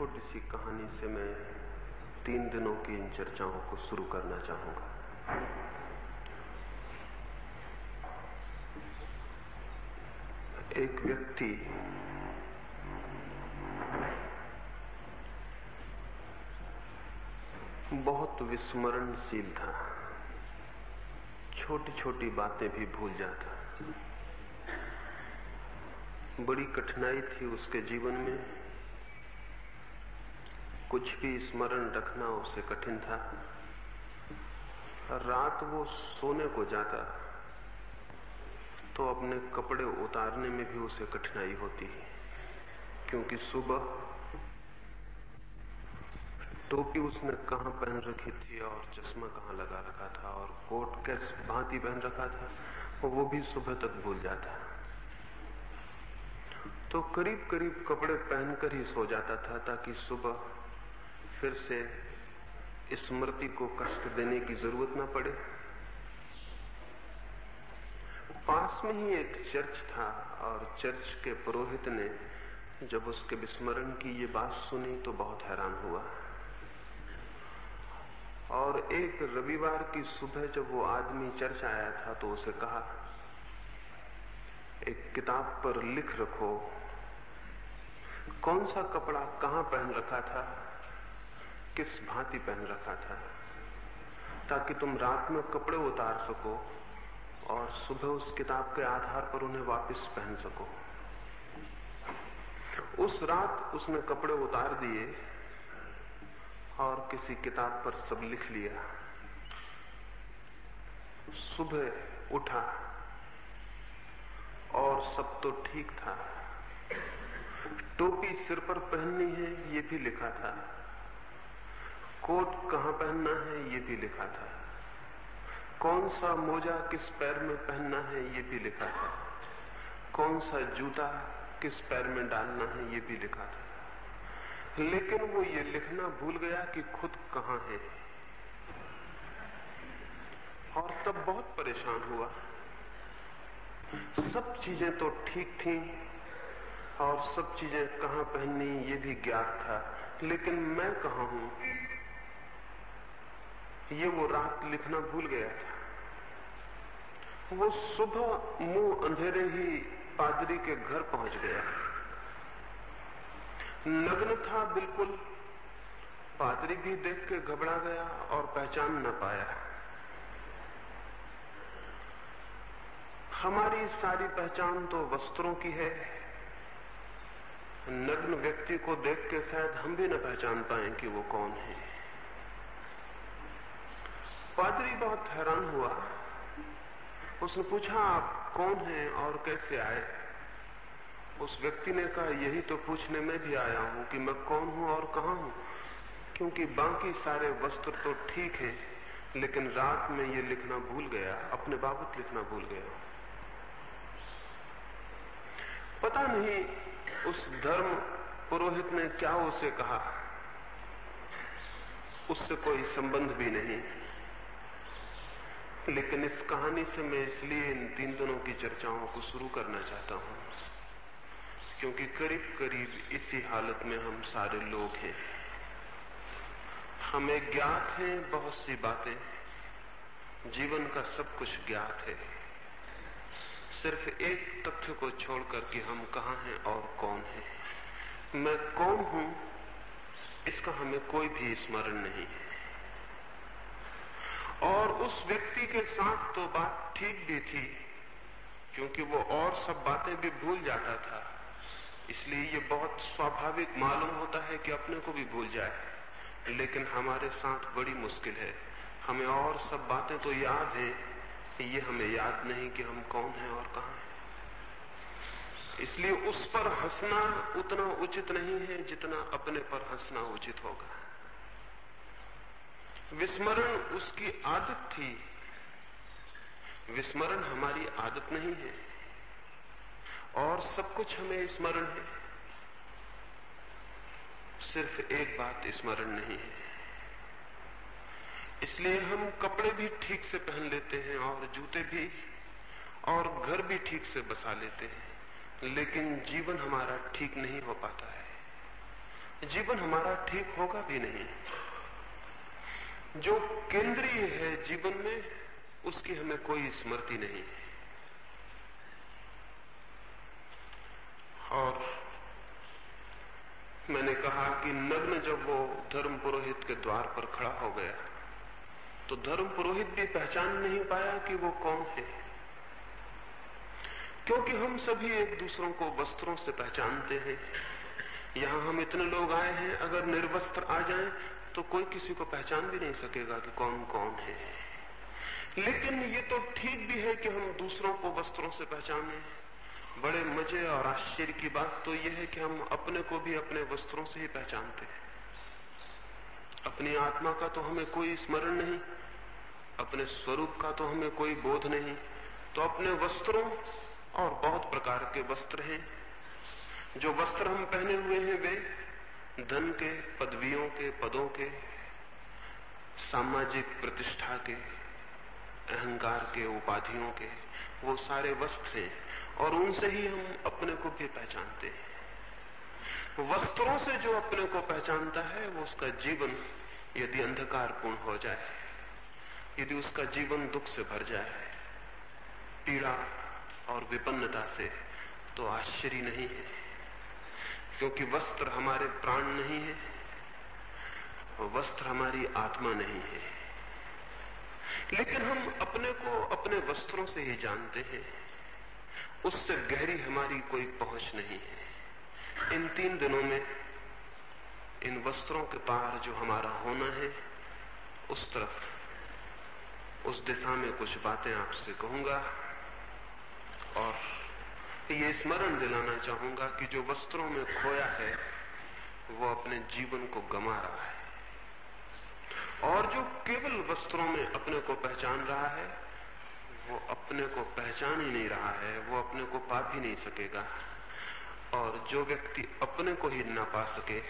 छोटी सी कहानी से मैं तीन दिनों की इन चर्चाओं को शुरू करना चाहूँगा। एक व्यक्ति बहुत विस्मरणशील था। छोटी छोटी बातें भी भूल जाता। बड़ी कठिनाई थी उसके जीवन में। कुछ भी स्मरण रखना उसे कठिन था। रात वो सोने को जाता तो अपने कपड़े उतारने में भी उसे कठिनाई होती है, क्योंकि सुबह टोपी उसने कहाँ पहन रखी थी और चश्मा कहाँ लगा रखा था और कोट कैस भांति पहन रखा था, वो भी सुबह तक भूल जाता। तो करीब करीब कपड़े पहनकर ही सो जाता था, ताकि सुबह फिर से स्मृति को कष्ट देने की ज़रूरत ना पड़े। पास में ही एक चर्च था और चर्च के पुरोहित ने जब उसके विस्मरण की ये बात सुनी तो बहुत हैरान हुआ। और एक रविवार की सुबह जब वो आदमी चर्च आया था तो उसे कहा, एक किताब पर लिख रखो। कौन सा कपड़ा कहाँ पहन रखा था? किस भांति पहन रखा था? ताकि तुम रात में कपड़े उतार सको और सुबह उस किताब के आधार पर उन्हें वापस पहन सको। उस रात उसने कपड़े उतार दिए और किसी किताब पर सब लिख लिया। सुबह उठा और सब तो ठीक था। टोपी सिर पर पहननी है, ये भी लिखा था। कोट कहाँ पहनना है ये भी लिखा था। कौन सा मोजा किस पैर में पहनना है ये भी लिखा था। कौन सा जूता किस पैर में डालना है ये भी लिखा था। लेकिन वो ये लिखना भूल गया कि खुद कहाँ है। और तब बहुत परेशान हुआ। सब चीज़ें तो ठीक थी और सब चीज़ें कहाँ पहननी ये भी ज्ञात था। लेकिन मैं कहा हूँ? ये वो रात लिखना भूल गया था। वो सुबह मुँह अंधेरे ही पादरी के घर पहुँच गया। नग्न था बिल्कुल, पादरी भी देख के घबरा गया और पहचान न पाया। हमारी सारी पहचान तो वस्त्रों की है। नग्न व्यक्ति को देख के शायद हम भी न पहचान पाए कि वो कौन है। पादरी बहुत हैरान हुआ। उसने पूछा, आप कौन हैं और कैसे आए? उस व्यक्ति ने कहा, यही तो पूछने में भी आया हूँ कि मैं कौन हूँ और कहा हूँ, क्योंकि बाकी सारे वस्त्र तो ठीक है, लेकिन रात में ये लिखना भूल गया, अपने बाबत लिखना भूल गया। पता नहीं उस धर्म पुरोहित ने क्या उसे कहा। उससे कोई संबंध भी नहीं। लेकिन इस कहानी से मैं इसलिए इन तीन दिनों की चर्चाओं को शुरू करना चाहता हूँ, क्योंकि करीब करीब इसी हालत में हम सारे लोग हैं। हमें ज्ञात है, बहुत सी बातें। जीवन का सब कुछ ज्ञात है। सिर्फ़ एक तथ्य को छोड़कर कि हम कहा हैं और कौन हैं। मैं कौन हूँ, इसका हमें कोई भी स्मरण नहीं है। और उस व्यक्ति के साथ तो बात ठीक भी थी, क्योंकि वो और सब बातें भी भूल जाता था। इसलिए ये बहुत स्वाभाविक मालूम होता है कि अपने को भी भूल जाए। लेकिन हमारे साथ बड़ी मुश्किल है। हमें और सब बातें तो याद है, ये हमें याद नहीं कि हम कौन हैं और कहा हैं। इसलिए उस पर हंसना उतना उचित नहीं है जितना अपने पर हंसना उचित होगा। विस्मरण उसकी आदत थी। विस्मरण हमारी आदत नहीं है। और सब कुछ हमें स्मरण है। सिर्फ़ एक बात स्मरण नहीं है। इसलिए हम कपड़े भी ठीक से पहन लेते हैं और जूते भी, और घर भी ठीक से बसा लेते हैं। लेकिन जीवन हमारा ठीक नहीं हो पाता है। जीवन हमारा ठीक होगा भी नहीं। जो केंद्रीय है जीवन में, उसकी हमें कोई स्मृति नहीं है। और मैंने कहा कि नग्न जब वो धर्म पुरोहित के द्वार पर खड़ा हो गया तो धर्म पुरोहित भी पहचान नहीं पाया कि वो कौन है। क्योंकि हम सभी एक दूसरों को वस्त्रों से पहचानते हैं। यहाँ हम इतने लोग आए हैं, अगर निर्वस्त्र आ जाएँ तो कोई किसी को पहचान भी नहीं सकेगा कि कौन कौन है। लेकिन ये तो ठीक भी है कि हम दूसरों को वस्त्रों से पहचाने। बड़े मज़े और आश्चर्य की बात तो यह है कि हम अपने को भी अपने वस्त्रों से ही पहचानते हैं। अपनी आत्मा का तो हमें कोई स्मरण नहीं, अपने स्वरूप का तो हमें कोई बोध नहीं। तो अपने वस्त्रों और बहुत प्रकार के वस्त्र हैं। जो वस्त्र हम पहने हुए हैं, वे धन के, पदवियों के, पदों के, सामाजिक प्रतिष्ठा के, अहंकार के, उपाधियों के, वो सारे वस्त्र हैं और उनसे ही हम अपने को भी पहचानते हैं। वस्त्रों से जो अपने को पहचानता है, वो उसका जीवन यदि अंधकारपूर्ण हो जाए, यदि उसका जीवन दुख से भर जाए, पीड़ा और विपन्नता से तो आश्चर्य नहीं है। क्योंकि वस्त्र हमारे प्राण नहीं है वस्त्र हमारी आत्मा नहीं है। लेकिन हम अपने को अपने वस्त्रों से ही जानते हैं। उससे गहरी हमारी कोई पहुँच नहीं है। इन तीन दिनों में इन वस्त्रों के पार जो हमारा होना है, उस तरफ़, उस दिशा में कुछ बातें आपसे कहूँगा और ये स्मरण दिलाना चाहूँगा कि जो वस्त्रों में खोया है, वो अपने जीवन को गमा रहा है। और जो केवल वस्त्रों में अपने को पहचान रहा है, वो अपने को पहचान ही नहीं रहा है, वो अपने को पा भी नहीं सकेगा। और जो व्यक्ति अपने को ही ना पा सके,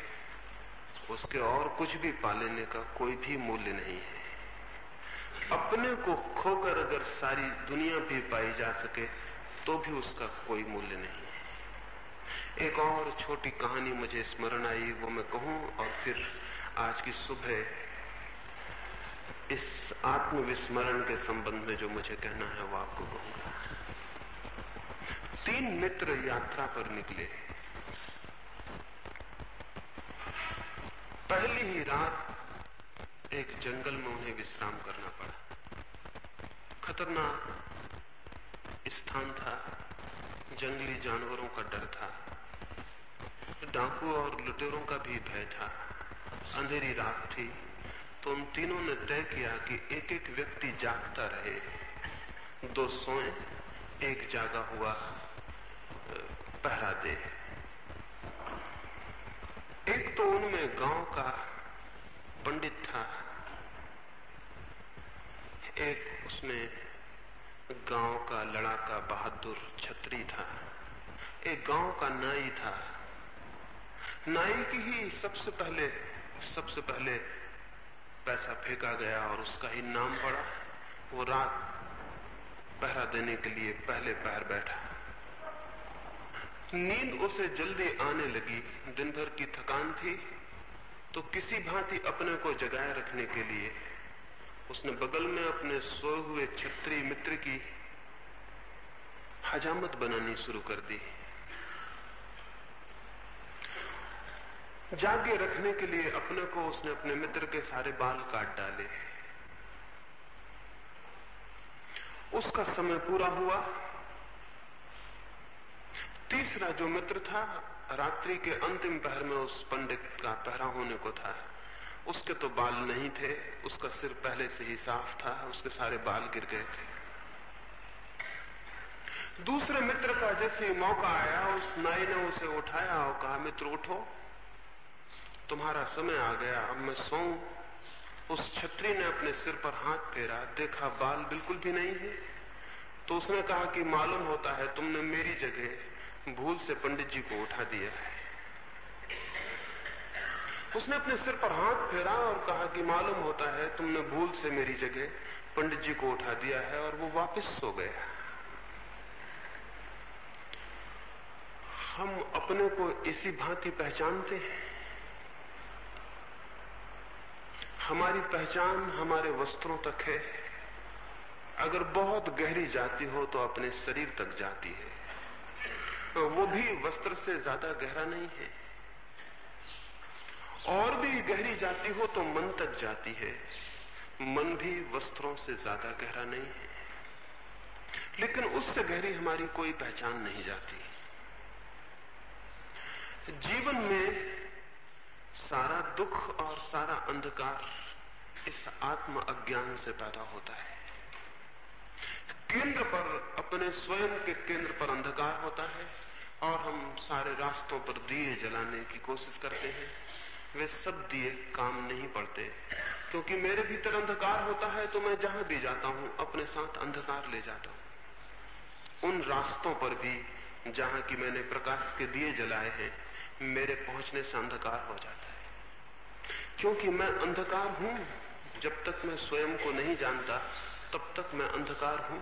उसके और कुछ भी पा लेने का कोई भी मूल्य नहीं है। अपने को खोकर अगर सारी दुनिया भी पाई जा सके तो भी उसका कोई मूल्य नहीं है। एक और छोटी कहानी मुझे स्मरण आई, वो मैं कहूँ और फिर आज की सुबह इस आत्मविस्मरण के संबंध में जो मुझे कहना है, वो आपको कहूँगा। तीन मित्र यात्रा पर निकले। पहली ही रात एक जंगल में उन्हें विश्राम करना पड़ा। खतरनाक स्थान था। जंगली जानवरों का डर था। डाकू और लुटेरों का भी भय था। अंधेरी रात थी तो उन तीनों ने तय किया कि एक एक व्यक्ति जागता रहे। दो सोए, एक जागा हुआ, पहरा दे। एक तो उनमें गाँव का पंडित था। एक उसमें गाँव का लड़ाका बहादुर छत्री था। एक गाँव का नाई था। नाई की ही सबसे पहले सबसे पहले पैसा फेंका गया और उसका ही नाम पड़ा। वो रात पहरा देने के लिए पहले पहर बैठा। नींद उसे जल्दी आने लगी। दिन भर की थकान थी। तो किसी भांति अपने को जगाए रखने के लिए उसने बगल में अपने सोए हुए छत्री मित्र की हजामत बनानी शुरू कर दी। जागे रखने के लिए अपने को उसने अपने मित्र के सारे बाल काट डाले। उसका समय पूरा हुआ। तीसरा जो मित्र था, रात्रि के अंतिम पहर में उस पंडित का पहरा होने को था। उसके तो बाल नहीं थे, उसका सिर पहले से ही साफ़ था, उसके सारे बाल गिर गए थे। दूसरे मित्र का जैसे मौका आया, उस नाई ने उसे उठाया और कहा, मित्र, उठो। तुम्हारा समय आ गया, अब मैं सो उस छत्री ने अपने सिर पर हाथ फेरा, देखा बाल बिल्कुल भी नहीं है। तो उसने कहा कि मालूम होता है तुमने मेरी जगह भूल से पंडित जी को उठा दिया है। उसने अपने सिर पर हाथ फेरा और कहा कि मालूम होता है तुमने भूल से मेरी जगह पंडित जी को उठा दिया है और वो वापस सो गया हम अपने को इसी भांति पहचानते हैं। हमारी पहचान हमारे वस्त्रों तक है। अगर बहुत गहरी जाती हो तो अपने शरीर तक जाती है। वो भी वस्त्र से ज़्यादा गहरा नहीं है। और भी गहरी जाती हो तो मन तक जाती है। मन भी वस्त्रों से ज़्यादा गहरा नहीं है। लेकिन उससे गहरी हमारी कोई पहचान नहीं जाती। जीवन में सारा दुख और सारा अंधकार इस आत्म अज्ञान से पैदा होता है। केंद्र पर, अपने स्वयं के केंद्र पर अंधकार होता है और हम सारे रास्तों पर दिए जलाने की कोशिश करते हैं। वे सब दिए काम नहीं पड़ते। क्योंकि मेरे भीतर अंधकार होता है तो मैं जहाँ भी जाता हूँ, अपने साथ अंधकार ले जाता हूँ। उन रास्तों पर भी, जहाँ की मैंने प्रकाश के दिए जलाए हैं, मेरे पहुँचने से अंधकार हो जाता है। क्योंकि मैं अंधकार हूँ, जब तक मैं स्वयं को नहीं जानता, तब तक मैं अंधकार हूँ।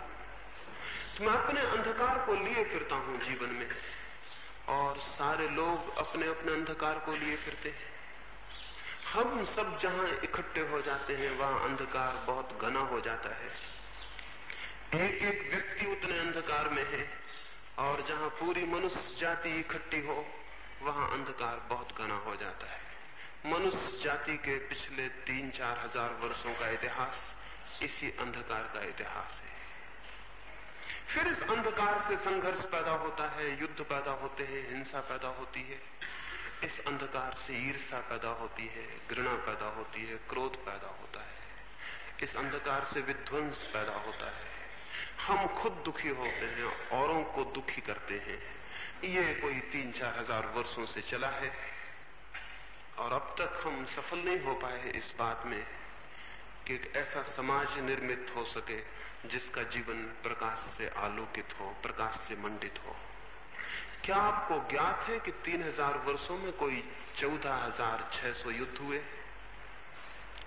तो मैं अपने अंधकार को लिए फिरता हूँ जीवन में, और सारे लोग अपने अपने अंधकार को लिए फिरते हैं। हम सब जहाँ इकट्ठे हो जाते हैं, वहाँ अंधकार बहुत घना हो जाता है। एक एक व्यक्ति उतने अंधकार में है, और जहाँ पूरी मनुष्य जाति इकट्ठी हो, वहाँ अंधकार बहुत घना हो जाता है। मनुष्य जाति के पिछले तीन चार हज़ार वर्षों का इतिहास इसी अंधकार का इतिहास है। फिर इस अंधकार से संघर्ष पैदा होता है, युद्ध पैदा होते हैं, हिंसा पैदा होती है। इस अंधकार से ईर्षा पैदा होती है, घृणा पैदा होती है, क्रोध पैदा होता है। इस अंधकार से विध्वंस पैदा होता है। हम खुद दुखी होते हैं, औरों को दुखी करते हैं। ये कोई तीन चार हज़ार वर्षों से चला है, और अब तक हम सफल नहीं हो पाए इस बात में कि एक ऐसा समाज निर्मित हो सके जिसका जीवन प्रकाश से आलोकित हो, प्रकाश से मंडित हो। क्या आपको ज्ञात है कि तीन हज़ार वर्षों में कोई चौदह हज़ार छह सौ युद्ध हुए?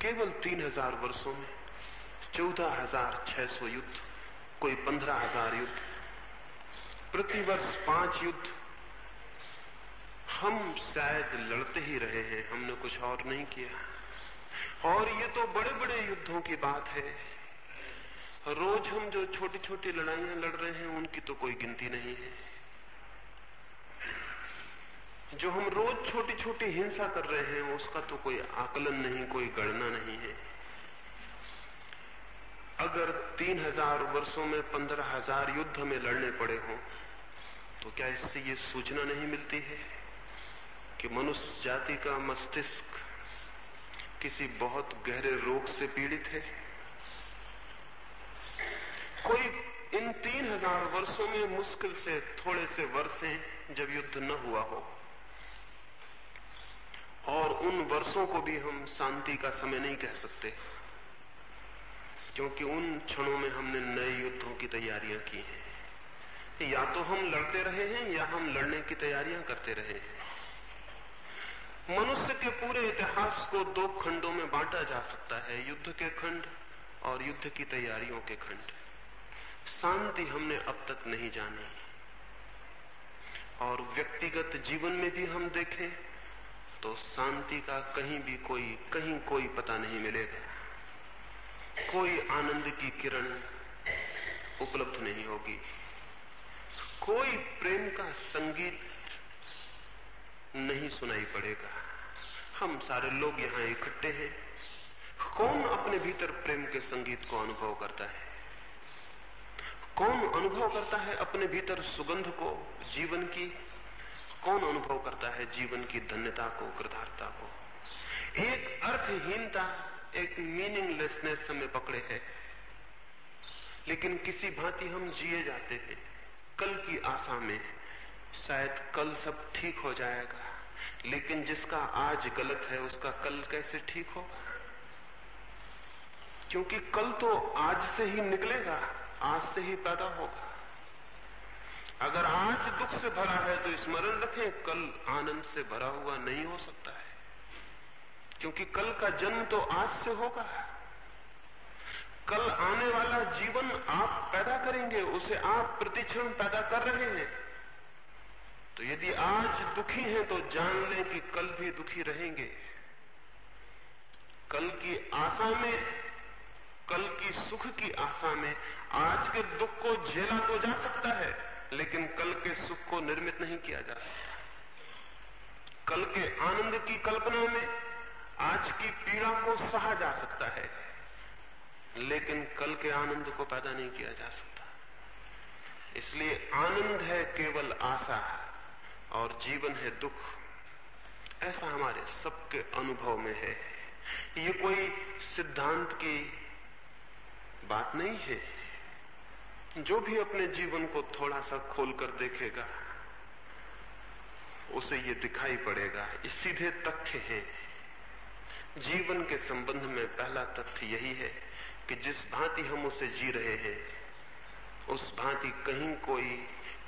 केवल तीन हज़ार वर्षों में चौदह हज़ार छह सौ युद्ध, कोई पंद्रह हज़ार युद्ध, प्रतिवर्ष पाँच युद्ध। हम शायद लड़ते ही रहे हैं, हमने कुछ और नहीं किया। और ये तो बड़े बड़े युद्धों की बात है। रोज हम जो छोटी छोटी लड़ाइयाँ लड़ रहे हैं, उनकी तो कोई गिनती नहीं है। जो हम रोज छोटी छोटी हिंसा कर रहे हैं, उसका तो कोई आकलन नहीं, कोई गणना नहीं है। अगर तीन हज़ार वर्षो में पंद्रह हज़ार युद्ध हमें लड़ने पड़े हों तो क्या इससे ये सूचना नहीं मिलती है कि मनुष्य जाति का मस्तिष्क किसी बहुत गहरे रोग से पीड़ित है? कोई इन तीन हज़ार वर्षों में मुश्किल से, थोड़े से वर्ष जब युद्ध न हुआ हो और उन वर्षों को भी हम शांति का समय नहीं कह सकते, क्योंकि उन क्षणों में हमने नए युद्धों की तैयारियाँ की हैं। या तो हम लड़ते रहे हैं, या हम लड़ने की तैयारियाँ करते रहे हैं। मनुष्य के पूरे इतिहास को दो खंडों में बांटा जा सकता है, युद्ध के खंड और युद्ध की तैयारियों के खंड। शांति हमने अब तक नहीं जानी। और व्यक्तिगत जीवन में भी हम देखें तो शांति का कहीं भी कोई, कहीं कोई पता नहीं मिलेगा। कोई आनंद की किरण उपलब्ध नहीं होगी। कोई प्रेम का संगीत नहीं सुनाई पड़ेगा। हम सारे लोग यहाँ इकट्ठे हैं। कौन अपने भीतर प्रेम के संगीत को अनुभव करता है? कौन अनुभव करता है अपने भीतर सुगंध को, जीवन की कौन अनुभव करता है जीवन की धन्यता को, कृतार्थता को? एक अर्थहीनता, एक मीनिंगलेसनेस हमें पकड़े है। लेकिन किसी भांति हम जिए जाते हैं। कल की आशा में शायद कल सब ठीक हो जाएगा, लेकिन जिसका आज गलत है, उसका कल कैसे ठीक होगा? क्योंकि कल तो आज से ही निकलेगा, आज से ही पैदा होगा। अगर आज दुख से भरा है तो स्मरण रखें, कल आनंद से भरा हुआ नहीं हो सकता है। क्योंकि कल का जन्म तो आज से होगा। कल आने वाला जीवन आप पैदा करेंगे, उसे आप प्रतिक्षण पैदा कर रहे हैं। तो यदि आज दुखी हैं तो जान लें कि कल भी दुखी रहेंगे। कल की आशा में, कल की सुख की आशा में आज के दुख को झेला तो जा सकता है। लेकिन कल के सुख को निर्मित नहीं किया जा सकता। कल के आनंद की कल्पना में आज की पीड़ा को सहा जा सकता है, लेकिन कल के आनंद को पैदा नहीं किया जा सकता। इसलिए आनंद है केवल आशा और जीवन है दुख। ऐसा हमारे सबके अनुभव में है। ये कोई सिद्धांत की बात नहीं है। जो भी अपने जीवन को थोड़ा सा खोलकर देखेगा, उसे ये दिखाई पड़ेगा, ये सीधे तथ्य हैं। जीवन के संबंध में पहला तथ्य यही है कि जिस भांति हम उसे जी रहे हैं, उस भांति कहीं कोई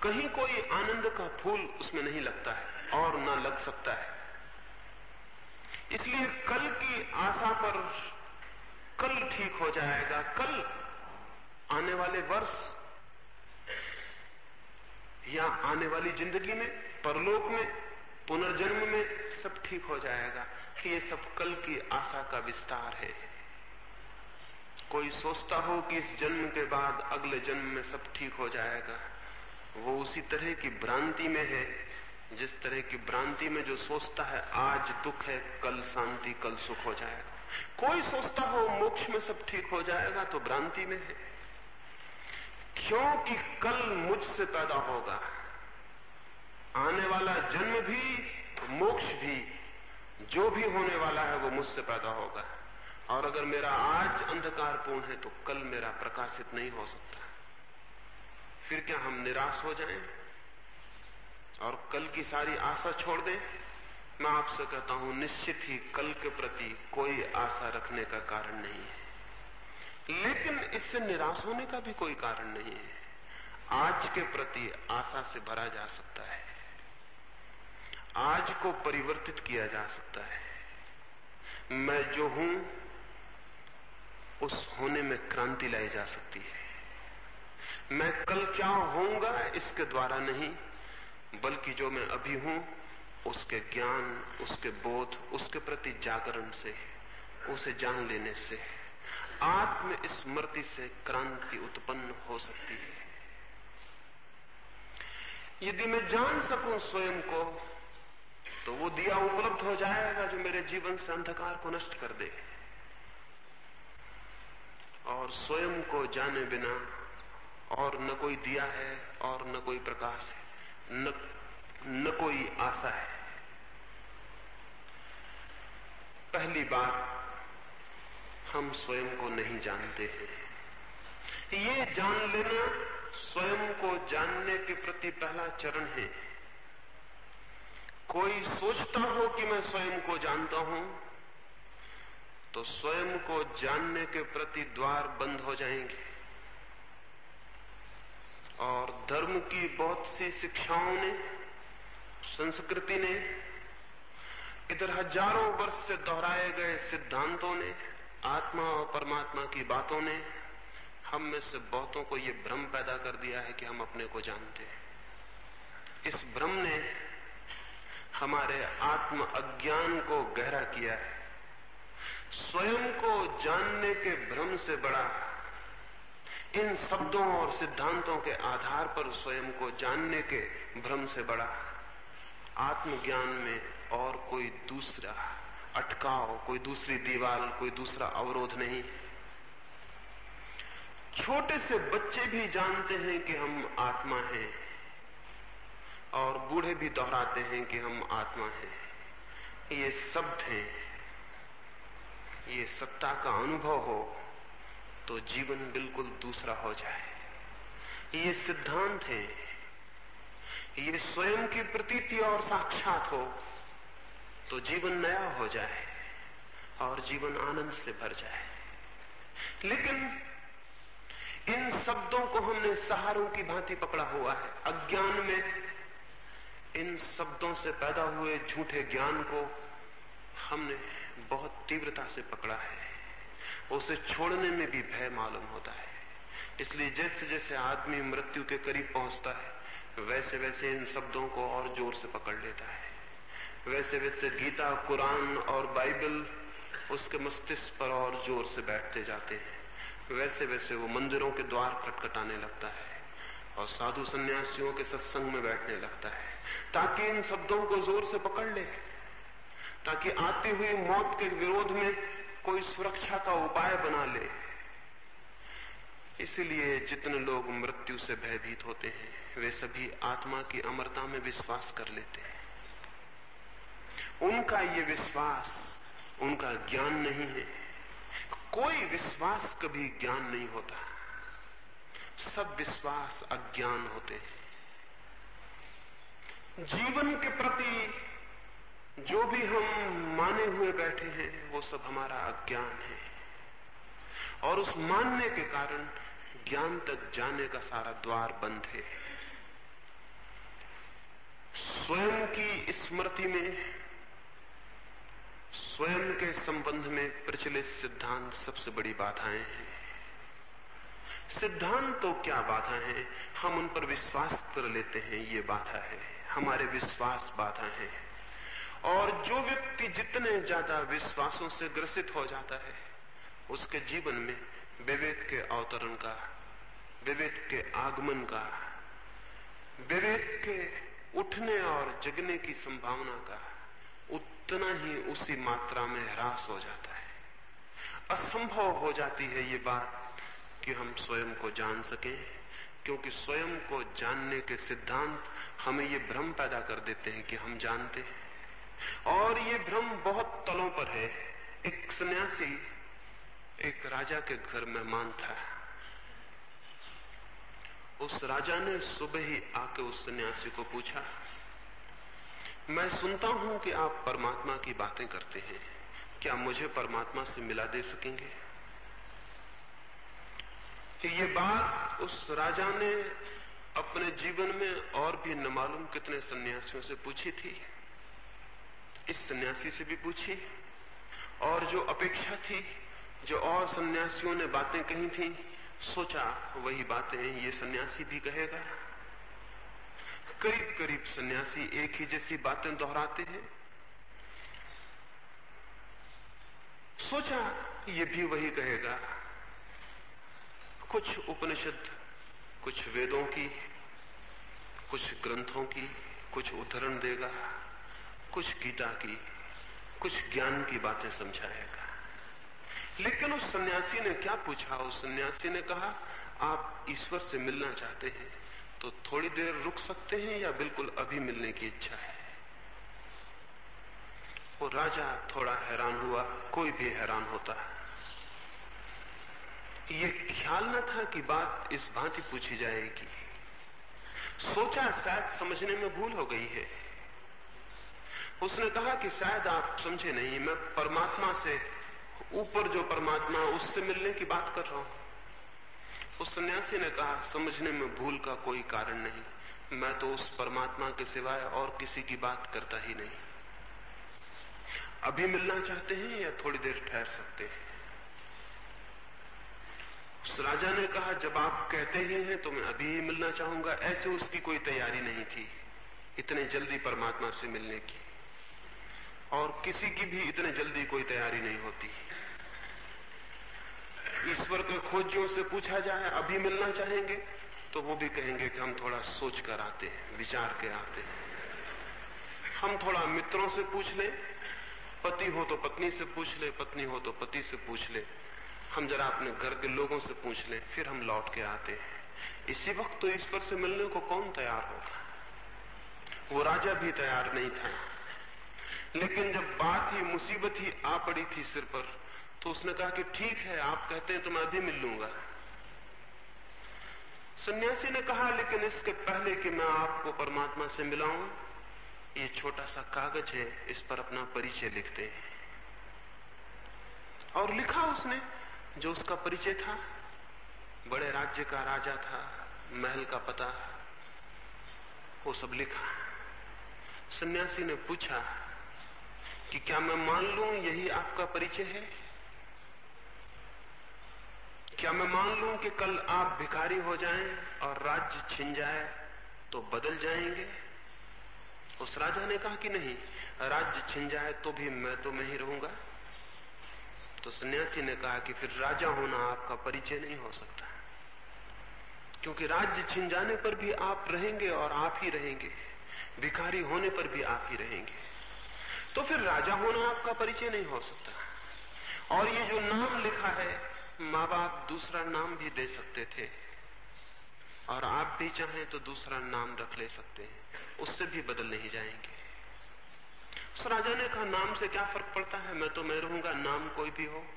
कहीं कोई आनंद का फूल उसमें नहीं लगता है, और ना लग सकता है। इसलिए कल की आशा पर कल ठीक हो जाएगा, कल आने वाले वर्ष या आने वाली ज़िंदगी में, परलोक में, पुनर्जन्म में सब ठीक हो जाएगा। कि ये सब कल की आशा का विस्तार है। कोई सोचता हो कि इस जन्म के बाद अगले जन्म में सब ठीक हो जाएगा। वो उसी तरह की भ्रांति में है, जिस तरह की भ्रांति में जो सोचता है, आज दुख है, कल शांति, कल सुख हो जाएगा। कोई सोचता हो मोक्ष में सब ठीक हो जाएगा तो भ्रांति में है। क्योंकि कल मुझसे पैदा होगा। आने वाला जन्म भी, मोक्ष भी, जो भी होने वाला है, वो मुझसे पैदा होगा। और अगर मेरा आज अंधकारपूर्ण है तो कल मेरा प्रकाशित नहीं हो सकता। फिर क्या हम निराश हो जाएँ? और कल की सारी आशा छोड़ दें? मैं आपसे कहता हूँ, निश्चित ही कल के प्रति कोई आशा रखने का कारण नहीं है। लेकिन इससे निराश होने का भी कोई कारण नहीं है। आज के प्रति आशा से भरा जा सकता है। आज को परिवर्तित किया जा सकता है। मैं जो हूँ, उस होने में क्रांति लाई जा सकती है। मैं कल क्या होऊँगा, इसके द्वारा नहीं, बल्कि जो मैं अभी हूँ, उसके ज्ञान, उसके बोध, उसके प्रति जागरण से, उसे जान लेने से। आत्म स्मृति से क्रांति उत्पन्न हो सकती है। यदि मैं जान सकूँ स्वयं को तो वो दिया उपलब्ध हो जाएगा जो मेरे जीवन से अंधकार को नष्ट कर दे। और स्वयं को जाने बिना और न कोई दिया है और न कोई प्रकाश है न, न कोई आशा है। पहली बात हम स्वयं को नहीं जानते। ये जान लेना स्वयं को जानने के प्रति पहला चरण है। कोई सोचता हो कि मैं स्वयं को जानता हूँ तो स्वयं को जानने के प्रति द्वार बंद हो जाएँगे। और धर्म की बहुत सी शिक्षाओं ने, संस्कृति ने, इधर हज़ारों वर्ष से दोहराए गए सिद्धांतों ने आत्मा और परमात्मा की बातों ने हम में से बहुतों को यह भ्रम पैदा कर दिया है कि हम अपने को जानते हैं। इस भ्रम ने हमारे आत्म अज्ञान को गहरा किया है। स्वयं को जानने के भ्रम से बड़ा इन शब्दों और सिद्धांतों के आधार पर स्वयं को जानने के भ्रम से बड़ा आत्मज्ञान में और कोई दूसरा अटकाव कोई दूसरी दीवार, कोई दूसरा अवरोध नहीं। छोटे से बच्चे भी जानते हैं कि हम आत्मा हैं, और बूढ़े भी दोहराते हैं कि हम आत्मा हैं। ये शब्द हैं। ये सत्ता का अनुभव हो तो जीवन बिल्कुल दूसरा हो जाए। ये सिद्धांत है। ये स्वयं की प्रतीति और साक्षात हो तो जीवन नया हो जाए और जीवन आनंद से भर जाए। लेकिन इन शब्दों को हमने सहारों की भांति पकड़ा हुआ है। अज्ञान में इन शब्दों से पैदा हुए झूठे ज्ञान को हमने बहुत तीव्रता से पकड़ा है। उसे छोड़ने में भी भय मालूम होता है। इसलिए जैसे जैसे आदमी मृत्यु के करीब पहुँचता है, वैसे वैसे इन शब्दों को और ज़ोर से पकड़ लेता है। वैसे वैसे गीता, कुरान और बाइबल उसके मस्तिष्क पर और ज़ोर से बैठते जाते हैं। वैसे वैसे वो मंदिरों के द्वार खटखटाने लगता है और साधु संन्यासियों के सत्संग में बैठने लगता है, ताकि इन शब्दों को ज़ोर से पकड़ ले, ताकि आती हुई मौत के विरोध में कोई सुरक्षा का उपाय बना ले। इसलिए जितने लोग मृत्यु से भयभीत होते हैं, वे सभी आत्मा की अमरता में विश्वास कर लेते हैं। उनका ये विश्वास, उनका ज्ञान नहीं है। कोई विश्वास कभी ज्ञान नहीं होता। सब विश्वास अज्ञान होते हैं। जीवन के प्रति जो भी हम माने हुए बैठे हैं, वो सब हमारा अज्ञान है। और उस मानने के कारण ज्ञान तक जाने का सारा द्वार बंद है। स्वयं की स्मृति में स्वयं के संबंध में प्रचलित सिद्धांत सबसे बड़ी बाधाएँ हैं। सिद्धांत तो क्या बाधा है? हम उन पर विश्वास कर लेते हैं, ये बाधा है। हमारे विश्वास बाधा है। और जो व्यक्ति जितने ज़्यादा विश्वासों से ग्रसित हो जाता है, उसके जीवन में विवेक के अवतरण का, विवेक के आगमन का, विवेक के उठने और जगने की संभावना का उतना ही उसी मात्रा में ह्रास हो जाता है। असंभव हो जाती है ये बात कि हम स्वयं को जान सकें, क्योंकि स्वयं को जानने के सिद्धांत हमें ये भ्रम पैदा कर देते हैं कि हम जानते हैं। और ये भ्रम बहुत तलों पर है। एक सन्यासी एक राजा के घर मेहमान था। उस राजा ने सुबह ही आके उस सन्यासी को पूछा मैं सुनता हूँ कि आप परमात्मा की बातें करते हैं। क्या मुझे परमात्मा से मिला दे सकेंगे? कि ये बात उस राजा ने अपने जीवन में और भी न मालूम कितने सन्यासियों से पूछी थी। इस सन्यासी से भी पूछी। और जो अपेक्षा थी, जो और सन्यासियों ने बातें कही थी, सोचा वही बातें ये सन्यासी भी कहेगा। करीब करीब सन्यासी एक ही जैसी बातें दोहराते हैं। सोचा ये भी वही कहेगा, कुछ उपनिषद, कुछ वेदों की, कुछ ग्रंथों की, कुछ उदाहरण देगा, कुछ गीता की, कुछ ज्ञान की बातें समझाएगा। लेकिन उस सन्यासी ने क्या पूछा? उस सन्यासी ने कहा, आप ईश्वर से मिलना चाहते हैं। तो थोड़ी देर रुक सकते हैं या बिल्कुल अभी मिलने की इच्छा है? वो राजा थोड़ा हैरान हुआ, कोई भी हैरान होता। है ये ख्याल न था कि बात इस भांति पूछी जाएगी। सोचा शायद समझने में भूल हो गई है। उसने कहा कि शायद आप समझे नहीं, मैं परमात्मा से, ऊपर जो परमात्मा, उससे मिलने की बात कर रहा हूँ। उस सन्यासी ने कहा, समझने में भूल का कोई कारण नहीं। मैं तो उस परमात्मा के सिवाय और किसी की बात करता ही नहीं। अभी मिलना चाहते हैं या थोड़ी देर ठहर सकते हैं? उस राजा ने कहा, जब आप कहते ही हैं तो मैं अभी ही मिलना चाहूँगा। ऐसे उसकी कोई तैयारी नहीं थी, इतने जल्दी परमात्मा से मिलने की। और किसी की भी इतने जल्दी कोई तैयारी नहीं होती। ईश्वर के खोजियों से पूछा जाए, अभी मिलना चाहेंगे तो वो भी कहेंगे कि हम थोड़ा सोच कर आते हैं, विचार के आते हैं। हम थोड़ा मित्रों से पूछ ले, पति हो तो पत्नी से पूछ ले, पत्नी हो तो पति से पूछ ले। हम जरा अपने घर के लोगों से पूछ लें, फिर हम लौट के आते हैं। इसी वक्त तो ईश्वर से मिलने को कौन तैयार होगा? वो राजा भी तैयार नहीं था। लेकिन जब बात ही, मुसीबत ही आ पड़ी थी सिर पर तो उसने कहा कि ठीक है, आप कहते हैं तो मैं अभी मिल लूँगा। सन्यासी ने कहा, लेकिन इसके पहले कि मैं आपको परमात्मा से मिलाऊं, ये छोटा सा कागज़ है, इस पर अपना परिचय लिखते हैं। और लिखा उसने, जो उसका परिचय था, बड़े राज्य का राजा था, महल का पता, वो सब लिखा। सन्यासी ने पूछा कि क्या मैं मान लू यही आपका परिचय है? क्या मैं मान लू कि कल आप भिखारी हो जाएँ और राज्य छिन जाए तो बदल जाएँगे? उस राजा ने कहा कि नहीं, राज्य छिन जाए तो भी मैं तो मैं ही रहूँगा। तो सन्यासी ने कहा कि फिर राजा होना आपका परिचय नहीं हो सकता। क्योंकि राज्य छिन जाने पर भी आप रहेंगे और आप ही रहेंगे। भिखारी होने पर भी आप ही रहेंगे। तो फिर राजा होना आपका परिचय नहीं हो सकता। और ये जो नाम लिखा है माँ बाप दूसरा नाम भी दे सकते थे। और आप भी चाहें तो दूसरा नाम रख ले सकते हैं। उससे भी बदल नहीं जाएँगे। उस राजा ने कहा, नाम से क्या फ़र्क पड़ता है? मैं तो मैं रहूँगा, नाम कोई भी हो।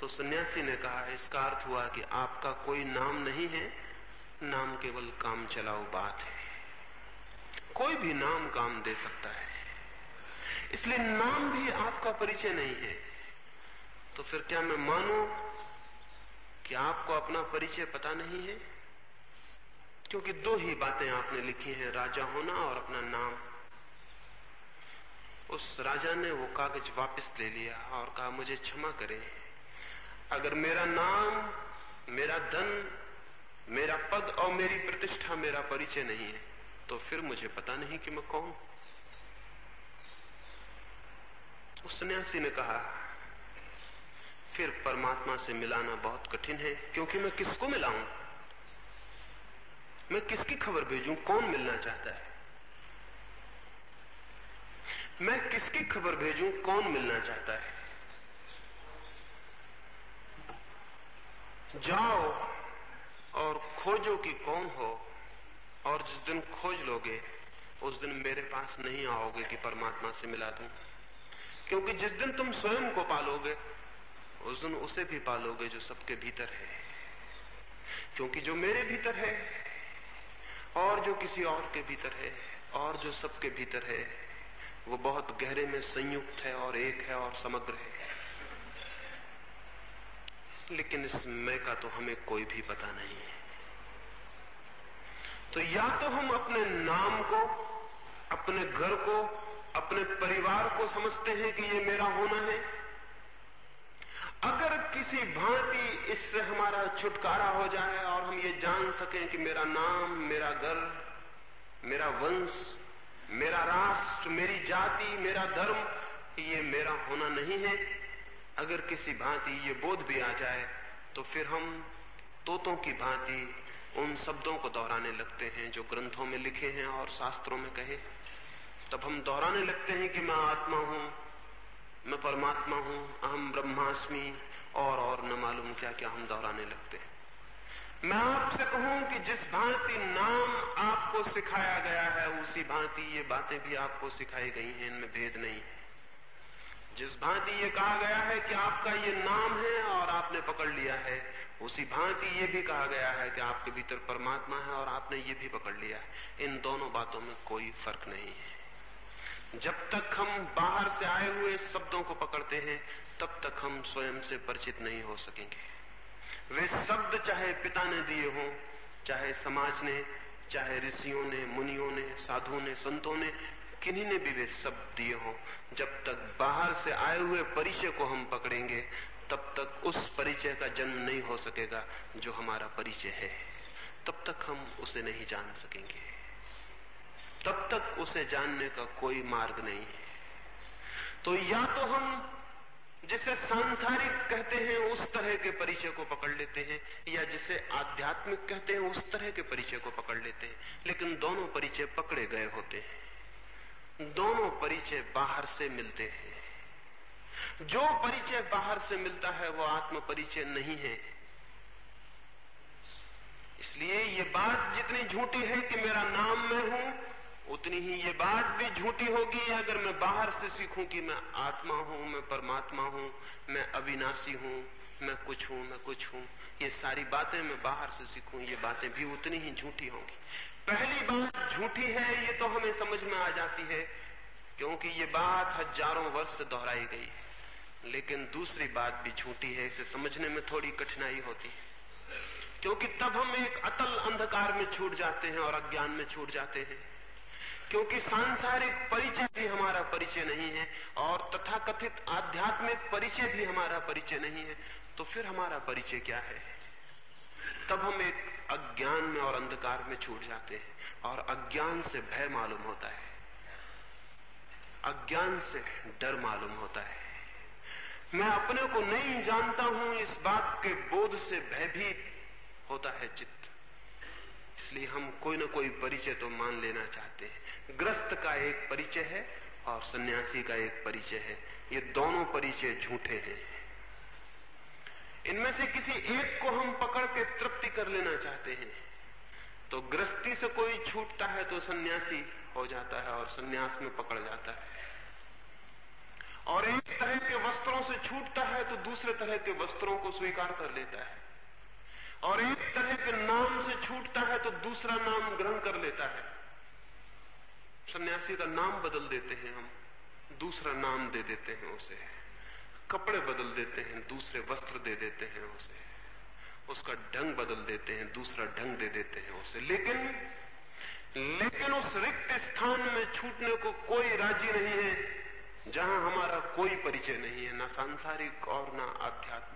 तो सन्यासी ने कहा, इसका अर्थ हुआ कि आपका कोई नाम नहीं है, नाम केवल काम चलाओ बात है। कोई भी नाम काम दे सकता है। इसलिए नाम भी आपका परिचय नहीं है। तो फिर क्या मैं मानू कि आपको अपना परिचय पता नहीं है? क्योंकि दो ही बातें आपने लिखी हैं, राजा होना और अपना नाम। उस राजा ने वो कागज़ वापस ले लिया और कहा, मुझे क्षमा करें। अगर मेरा नाम, मेरा धन, मेरा पद और मेरी प्रतिष्ठा, मेरा परिचय नहीं है तो फिर मुझे पता नहीं कि मैं कौन उस सन्यासी ने कहा फिर परमात्मा से मिलाना बहुत कठिन है, क्योंकि मैं किसको मिलाऊं? मैं किसकी खबर भेजूं? कौन मिलना चाहता है? मैं किसकी खबर भेजूं? कौन मिलना चाहता है? जाओ और खोजो कि कौन हो, और जिस दिन खोज लोगे, उस दिन मेरे पास नहीं आओगे कि परमात्मा से मिला दूँ। क्योंकि जिस दिन तुम स्वयं को पालोगे उस दिन उसे भी पालोगे जो सबके भीतर है। क्योंकि जो मेरे भीतर है, और जो किसी और के भीतर है, और जो सबके भीतर है, वो बहुत गहरे में संयुक्त है और एक है और समग्र है। लेकिन इस मैं का तो हमें कोई भी पता नहीं है। तो या तो हम अपने नाम को, अपने घर को, अपने परिवार को समझते हैं कि ये मेरा होना है अगर किसी भांति इससे हमारा छुटकारा हो जाए और हम ये जान सकें कि मेरा नाम, मेरा घर, मेरा वंश, मेरा राष्ट्र, मेरी जाति, मेरा धर्म, ये मेरा होना नहीं है। अगर किसी भांति ये बोध भी आ जाए तो फिर हम तोतों की भांति उन शब्दों को दोहराने लगते हैं जो ग्रंथों में लिखे हैं और शास्त्रों में कहे तब हम दोहराने लगते हैं कि मैं आत्मा हूँ मैं परमात्मा हूँ, अहम ब्रह्मास्मि, और और न मालूम क्या क्या हम दोहराने लगते हैं। मैं आपसे कहूँ कि जिस भांति नाम आपको सिखाया गया है, उसी भांति ये बातें भी आपको सिखाई गई हैं, इनमें भेद नहीं है। जिस भांति ये कहा गया है कि आपका ये नाम है और आपने पकड़ लिया है, उसी भांति ये भी कहा गया है कि आपके भीतर परमात्मा है और आपने ये भी पकड़ लिया है। इन दोनों बातों में कोई फ़र्क नहीं है। जब तक हम बाहर से आए हुए शब्दों को पकड़ते हैं, तब तक हम स्वयं से परिचित नहीं हो सकेंगे। वे शब्द चाहे पिता ने दिए हों, चाहे समाज ने, चाहे ऋषियों ने, मुनियों ने, साधुओं ने, संतों ने, किन्हीं ने भी वे शब्द दिए हों। जब तक बाहर से आए हुए परिचय को हम पकड़ेंगे, तब तक उस परिचय का जन्म नहीं हो सकेगा जो हमारा परिचय है। तब तक हम उसे नहीं जान सकेंगे। तब तक उसे जानने का कोई मार्ग नहीं है। तो या तो हम जिसे सांसारिक कहते हैं, उस तरह के परिचय को पकड़ लेते हैं, या जिसे आध्यात्मिक कहते हैं, उस तरह के परिचय को पकड़ लेते हैं। लेकिन दोनों परिचय पकड़े गए होते हैं। दोनों परिचय बाहर से मिलते हैं। जो परिचय बाहर से मिलता है, वो आत्म परिचय नहीं है। इसलिए ये बात जितनी झूठी है कि मेरा नाम मैं हूँ उतनी ही ये बात भी झूठी होगी, अगर मैं बाहर से सीखूं कि मैं आत्मा हूँ, मैं परमात्मा हूँ, मैं अविनाशी हूँ, मैं कुछ हूँ, मैं कुछ हूँ, ये सारी बातें मैं बाहर से सीखूं, ये बातें भी उतनी ही झूठी होंगी। पहली बात झूठी है, ये तो हमें समझ में आ जाती है, क्योंकि ये बात हज़ारों वर्ष से दोहराई गई है। लेकिन दूसरी बात भी झूठी है, इसे समझने में थोड़ी कठिनाई होती है। क्योंकि तब हम एक अतल अंधकार में छूट जाते हैं और अज्ञान में छूट जाते हैं। क्योंकि सांसारिक परिचय भी हमारा परिचय नहीं है और तथाकथित आध्यात्मिक परिचय भी हमारा परिचय नहीं है तो फिर हमारा परिचय क्या है? तब हम एक अज्ञान में और अंधकार में छूट जाते हैं और अज्ञान से भय मालूम होता है। अज्ञान से डर मालूम होता है। मैं अपने को नहीं जानता हूँ, इस बात के बोध से भयभीत होता है चित्त। इसलिए हम कोई ना कोई परिचय तो मान लेना चाहते हैं। ग्रस्त का एक परिचय है और सन्यासी का एक परिचय है। ये दोनों परिचय झूठे हैं। इनमें से किसी एक को हम पकड़ के तृप्ति कर लेना चाहते हैं। तो ग्रस्ती से कोई छूटता है तो सन्यासी हो जाता है और सन्यास में पकड़ जाता है। और एक तरह के वस्त्रों से छूटता है तो दूसरे तरह के वस्त्रों को स्वीकार कर लेता है। और एक तरह के नाम से छूटता है तो दूसरा नाम ग्रहण कर लेता है। सन्यासी का नाम बदल देते हैं हम, दूसरा नाम दे देते हैं उसे। कपड़े बदल देते हैं, दूसरे वस्त्र दे देते हैं उसे। उसका ढंग बदल देते हैं, दूसरा ढंग दे देते हैं उसे। लेकिन लेकिन उस रिक्त स्थान में छूटने को कोई राज़ी नहीं है, जहाँ हमारा कोई परिचय नहीं है, ना सांसारिक और ना आध्यात्मिक।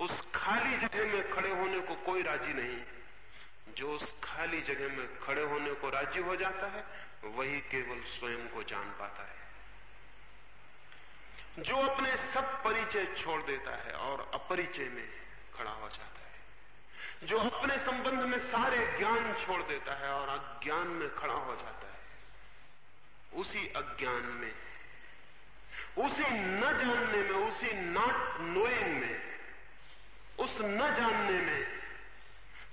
उस खाली जगह में खड़े होने को कोई राज़ी नहीं। जो उस खाली जगह में खड़े होने को राज़ी हो जाता है, वही केवल स्वयं को जान पाता है। जो अपने सब परिचय छोड़ देता है और अपरिचय में खड़ा हो जाता है। जो अपने संबंध में सारे ज्ञान छोड़ देता है और अज्ञान में खड़ा हो जाता है, उसी अज्ञान में, उसी न जानने में, उसी नॉट नोइंग में उस न जानने में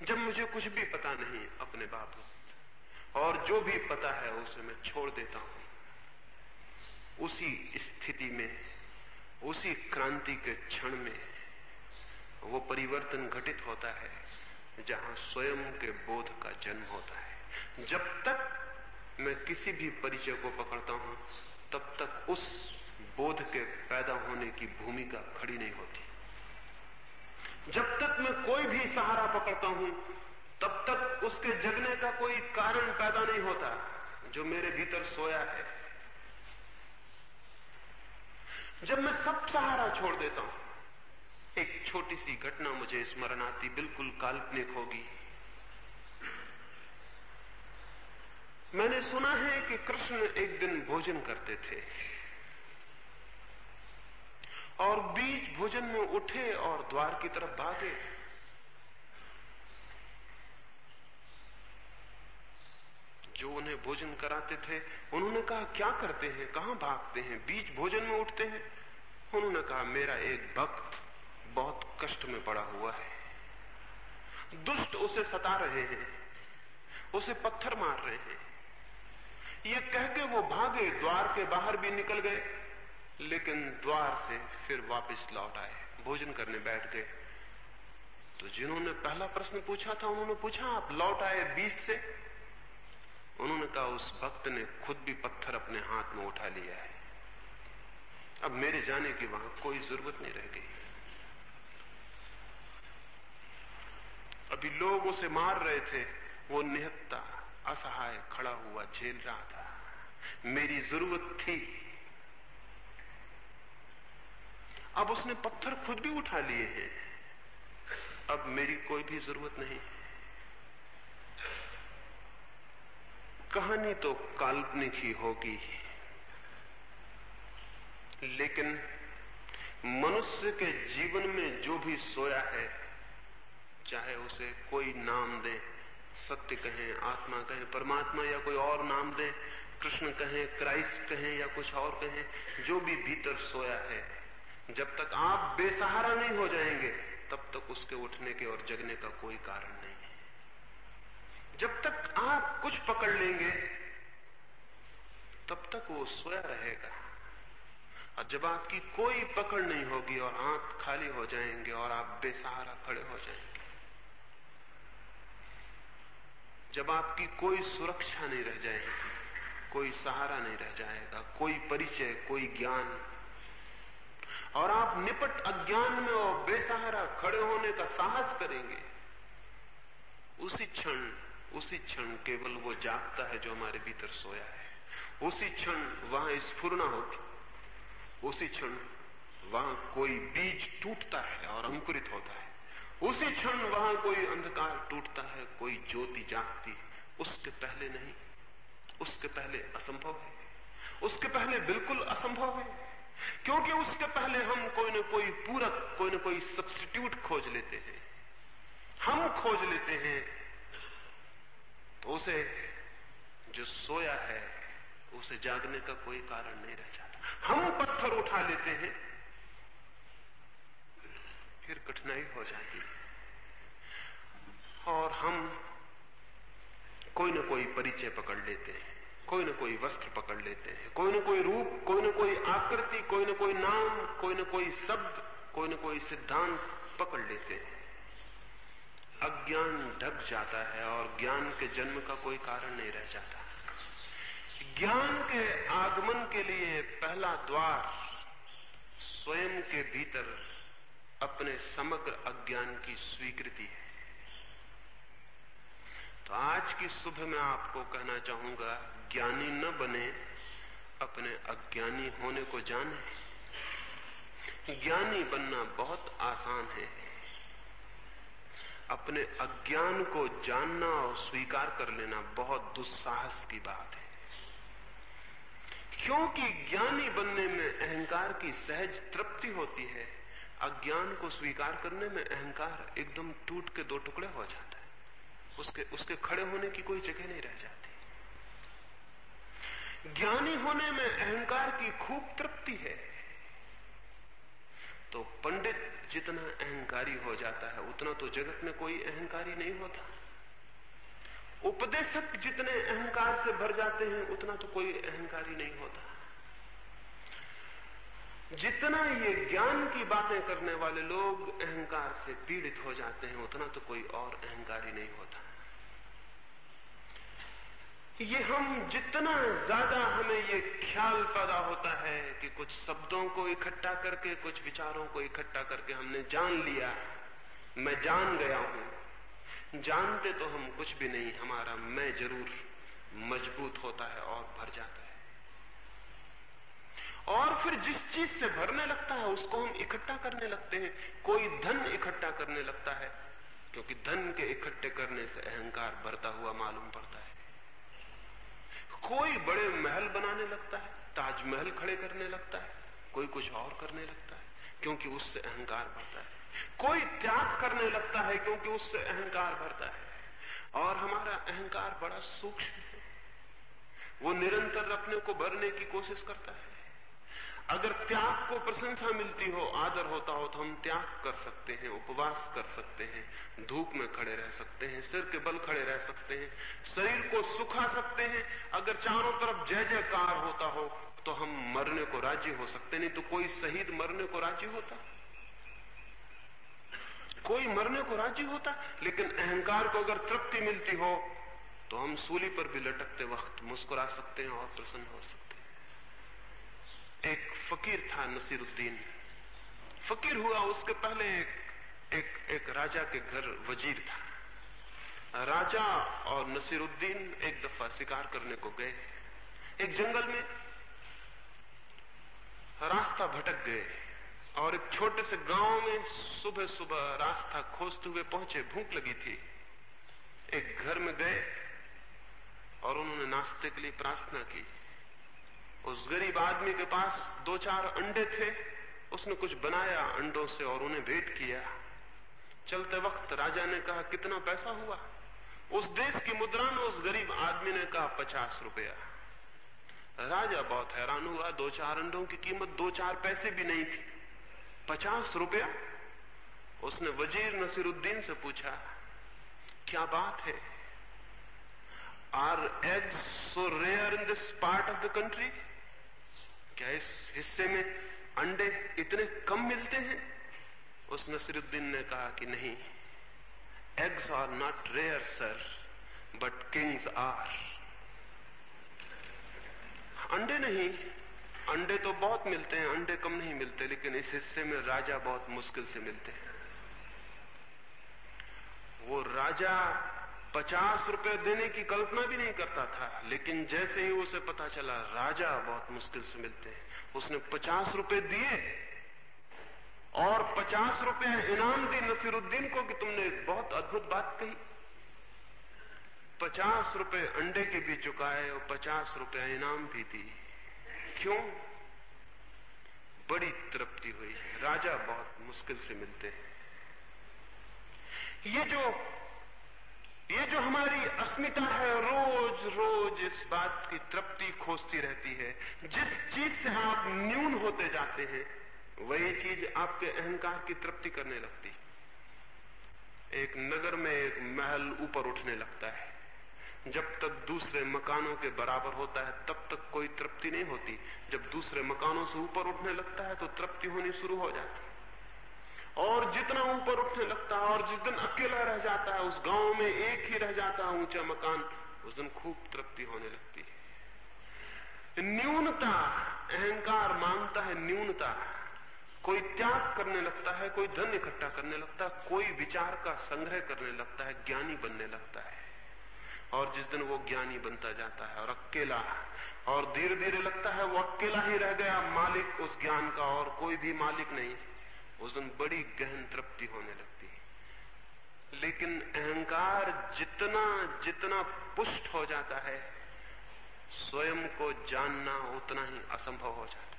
जब मुझे कुछ भी पता नहीं अपने बाबत और जो भी पता है उसे मैं छोड़ देता हूँ। उसी स्थिति में, उसी क्रांति के क्षण में वो परिवर्तन घटित होता है, जहाँ स्वयं के बोध का जन्म होता है। जब तक मैं किसी भी परिचय को पकड़ता हूँ, तब तक उस बोध के पैदा होने की भूमिका खड़ी नहीं होती। जब तक मैं कोई भी सहारा पकड़ता हूँ, तब तक उसके जगने का कोई कारण पैदा नहीं होता जो मेरे भीतर सोया है। जब मैं सब सहारा छोड़ देता हूँ, एक छोटी सी घटना मुझे स्मरण आती बिल्कुल काल्पनिक होगी। मैंने सुना है कि कृष्ण एक दिन भोजन करते थे। और बीच भोजन में उठे और द्वार की तरफ़ भागे। जो उन्हें भोजन कराते थे, उन्होंने कहा, क्या करते हैं? कहाँ भागते हैं? बीच भोजन में उठते हैं? उन्होंने कहा, मेरा एक भक्त बहुत कष्ट में पड़ा हुआ है। दुष्ट उसे सता रहे हैं, उसे पत्थर मार रहे हैं। ये कह के वो भागे, द्वार के बाहर भी निकल गए। लेकिन द्वार से फिर वापस लौट आए, भोजन करने बैठ गए। तो जिन्होंने पहला प्रश्न पूछा था, उन्होंने पूछा, आप लौट आए बीच से? उन्होंने कहा, उस भक्त ने खुद भी पत्थर अपने हाथ में उठा लिया है। अब मेरे जाने की वहाँ कोई ज़रूरत नहीं रह गई। अभी लोग उसे मार रहे थे, वो निहत्ता, असहाय, खड़ा हुआ, झेल रहा था। मेरी ज़रूरत थी। अब उसने पत्थर खुद भी उठा लिए हैं। अब मेरी कोई भी ज़रूरत नहीं। कहानी तो काल्पनिक ही होगी। लेकिन मनुष्य के जीवन में जो भी सोया है, चाहे उसे कोई नाम दे, सत्य कहें, आत्मा कहें, परमात्मा या कोई और नाम दे, कृष्ण कहें, क्राइस्ट कहें या कुछ और कहें, जो भी भीतर सोया है जब तक आप बेसहारा नहीं हो जाएँगे, तब तक उसके उठने के और जगने का कोई कारण नहीं है। जब तक आप कुछ पकड़ लेंगे, तब तक वो सोया रहेगा। और जब आपकी कोई पकड़ नहीं होगी और आँख खाली हो जाएँगे और आप बेसहारा खड़े हो जाएँगे। जब आपकी कोई सुरक्षा नहीं रह जाएगी, कोई सहारा नहीं रह जाएगा, कोई परिचय, कोई ज्ञान और आप निपट अज्ञान में और बेसहारा खड़े होने का साहस करेंगे। उसी क्षण उसी क्षण केवल वो जागता है जो हमारे भीतर सोया है। उसी क्षण वहाँ स्फुरना होगी। उसी क्षण वहाँ कोई बीज टूटता है और अंकुरित होता है। उसी क्षण वहाँ कोई अंधकार टूटता है, कोई ज्योति जागती उसके पहले नहीं, उसके पहले असंभव है। उसके पहले बिल्कुल असंभव है। क्योंकि उसके पहले हम कोई ना कोई पूरक, कोई ना कोई सब्सटीट्यूट खोज लेते हैं। हम खोज लेते हैं। तो उसे जो सोया है, उसे जागने का कोई कारण नहीं रह जाता। हम पत्थर उठा लेते हैं, फिर कठिनाई हो जाती है। और हम कोई ना कोई परिचय पकड़ लेते हैं। कोई ना कोई वस्त्र पकड़ लेते हैं, कोई ना कोई रूप, कोई ना कोई आकृति, कोई ना कोई नाम, कोई ना कोई शब्द, कोई ना कोई सिद्धांत पकड़ लेते हैं। अज्ञान ढक जाता है और ज्ञान के जन्म का कोई कारण नहीं रह जाता। ज्ञान के आगमन के लिए पहला द्वार स्वयं के भीतर अपने समग्र अज्ञान की स्वीकृति है। तो आज की सुबह मैं आपको कहना चाहूँगा ज्ञानी न बने, अपने अज्ञानी होने को जाने। ज्ञानी बनना बहुत आसान है। अपने अज्ञान को जानना और स्वीकार कर लेना बहुत दुस्साहस की बात है। क्योंकि ज्ञानी बनने में अहंकार की सहज तृप्ति होती है, अज्ञान को स्वीकार करने में अहंकार एकदम टूट के दो टुकड़े हो जाता है। उसके उसके खड़े होने की कोई जगह नहीं रह जाती। ज्ञानी होने में अहंकार की खूब तृप्ति है। तो पंडित जितना अहंकारी हो जाता है, उतना तो जगत में कोई अहंकारी नहीं होता। उपदेशक जितने अहंकार से भर जाते हैं, उतना तो कोई अहंकारी नहीं होता। जितना ये ज्ञान की बातें करने वाले लोग अहंकार से पीड़ित हो जाते हैं, उतना तो कोई और अहंकारी नहीं होता। ये हम जितना ज़्यादा हमें ये ख्याल पैदा होता है कि कुछ शब्दों को इकट्ठा करके, कुछ विचारों को इकट्ठा करके हमने जान लिया, मैं जान गया हूँ। जानते तो हम कुछ भी नहीं, हमारा मैं ज़रूर मज़बूत होता है और भर जाता है। और फिर जिस चीज़ से भरने लगता है, उसको हम इकट्ठा करने लगते हैं। कोई धन इकट्ठा करने लगता है, क्योंकि धन के इकट्ठे करने से अहंकार भरता हुआ मालूम पड़ता है। कोई बड़े महल बनाने लगता है, ताजमहल खड़े करने लगता है, कोई कुछ और करने लगता है, क्योंकि उससे अहंकार भरता है। कोई त्याग करने लगता है, क्योंकि उससे अहंकार भरता है। और हमारा अहंकार बड़ा सूक्ष्म है। वो निरंतर अपने को भरने की कोशिश करता है। अगर त्याग को प्रशंसा मिलती हो, आदर होता हो तो हम त्याग कर सकते हैं, उपवास कर सकते हैं, धूप में खड़े रह सकते हैं, सिर के बल खड़े रह सकते हैं, शरीर को सुखा सकते हैं। अगर चारों तरफ़ जय जयकार होता हो तो हम मरने को राज़ी हो सकते नहीं तो कोई शहीद मरने को राज़ी होता? कोई मरने को राज़ी होता? लेकिन अहंकार को अगर तृप्ति मिलती हो तो हम सूली पर भी लटकते वक्त मुस्कुरा सकते हैं और प्रसन्न हो सकते एक फकीर था नसीरुद्दीन। फकीर हुआ उसके पहले एक एक एक राजा के घर वज़ीर था। राजा और नसीरुद्दीन एक दफ़ा शिकार करने को गए। एक जंगल में रास्ता भटक गए और एक छोटे से गाँव में सुबह सुबह रास्ता खोजते हुए पहुँचे, भूख लगी थी। एक घर में गए और उन्होंने नाश्ते के लिए प्रार्थना की। उस गरीब आदमी के पास दो चार अंडे थे, उसने कुछ बनाया अंडों से और उन्हें भेंट किया। चलते वक्त राजा ने कहा, कितना पैसा हुआ? उस देश की मुद्रा में उस गरीब आदमी ने कहा, पचास रुपया। राजा बहुत हैरान हुआ, दो चार अंडों की कीमत दो चार पैसे भी नहीं थी। पचास रुपया? उसने वज़ीर नसीरुद्दीन से पूछा, क्या बात है? Are eggs so rare in this part of the country क्या इस हिस्से में अंडे इतने कम मिलते हैं? उस नसरुद्दीन ने कहा कि नहीं eggs are not rare sir but kings are अंडे नहीं, अंडे तो बहुत मिलते हैं, अंडे कम नहीं मिलते, लेकिन इस हिस्से में राजा बहुत मुश्किल से मिलते हैं। वो राजा पचास रुपए देने की कल्पना भी नहीं करता था, लेकिन जैसे ही उसे पता चला, राजा बहुत मुश्किल से मिलते हैं। उसने पचास रुपए दिए, और पचास रुपए इनाम दी नसीरुद्दीन को कि तुमने बहुत अद्भुत बात कही। पचास रुपए अंडे के भी चुकाए और पचास रुपए इनाम भी दी क्यों? बड़ी तृप्ति हुई। राजा बहुत मुश्किल से मिलते हैं। ये जो ये जो हमारी अस्मिता है, रोज रोज इस बात की तृप्ति खोजती रहती है। जिस चीज़ से आप न्यून होते जाते हैं, वही चीज़ आपके अहंकार की तृप्ति करने लगती। एक नगर में एक महल ऊपर उठने लगता है। जब तक दूसरे मकानों के बराबर होता है, तब तक कोई तृप्ति नहीं होती। जब दूसरे मकानों से ऊपर उठने लगता है तो तृप्ति होनी शुरू हो जाती। और जितना ऊपर उठने लगता है, और जिस दिन अकेला रह जाता है, उस गाँव में एक ही रह जाता है ऊँचा मकान, उस दिन खूब तृप्ति होने लगती है। न्यूनता, अहंकार मानता है न्यूनता। कोई त्याग करने लगता है, कोई धन इकट्ठा करने लगता है, कोई विचार का संग्रह करने लगता है, ज्ञानी बनने लगता है। और जिस दिन वो ज्ञानी बनता जाता है, और अकेला, और धीरे धीरे लगता है, वो अकेला ही रह गया, मालिक उस ज्ञान का और कोई भी मालिक नहीं। उस दिन बड़ी गहन तृप्ति होने लगती है। लेकिन अहंकार जितना जितना पुष्ट हो जाता है, स्वयं को जानना उतना ही असंभव हो जाता है।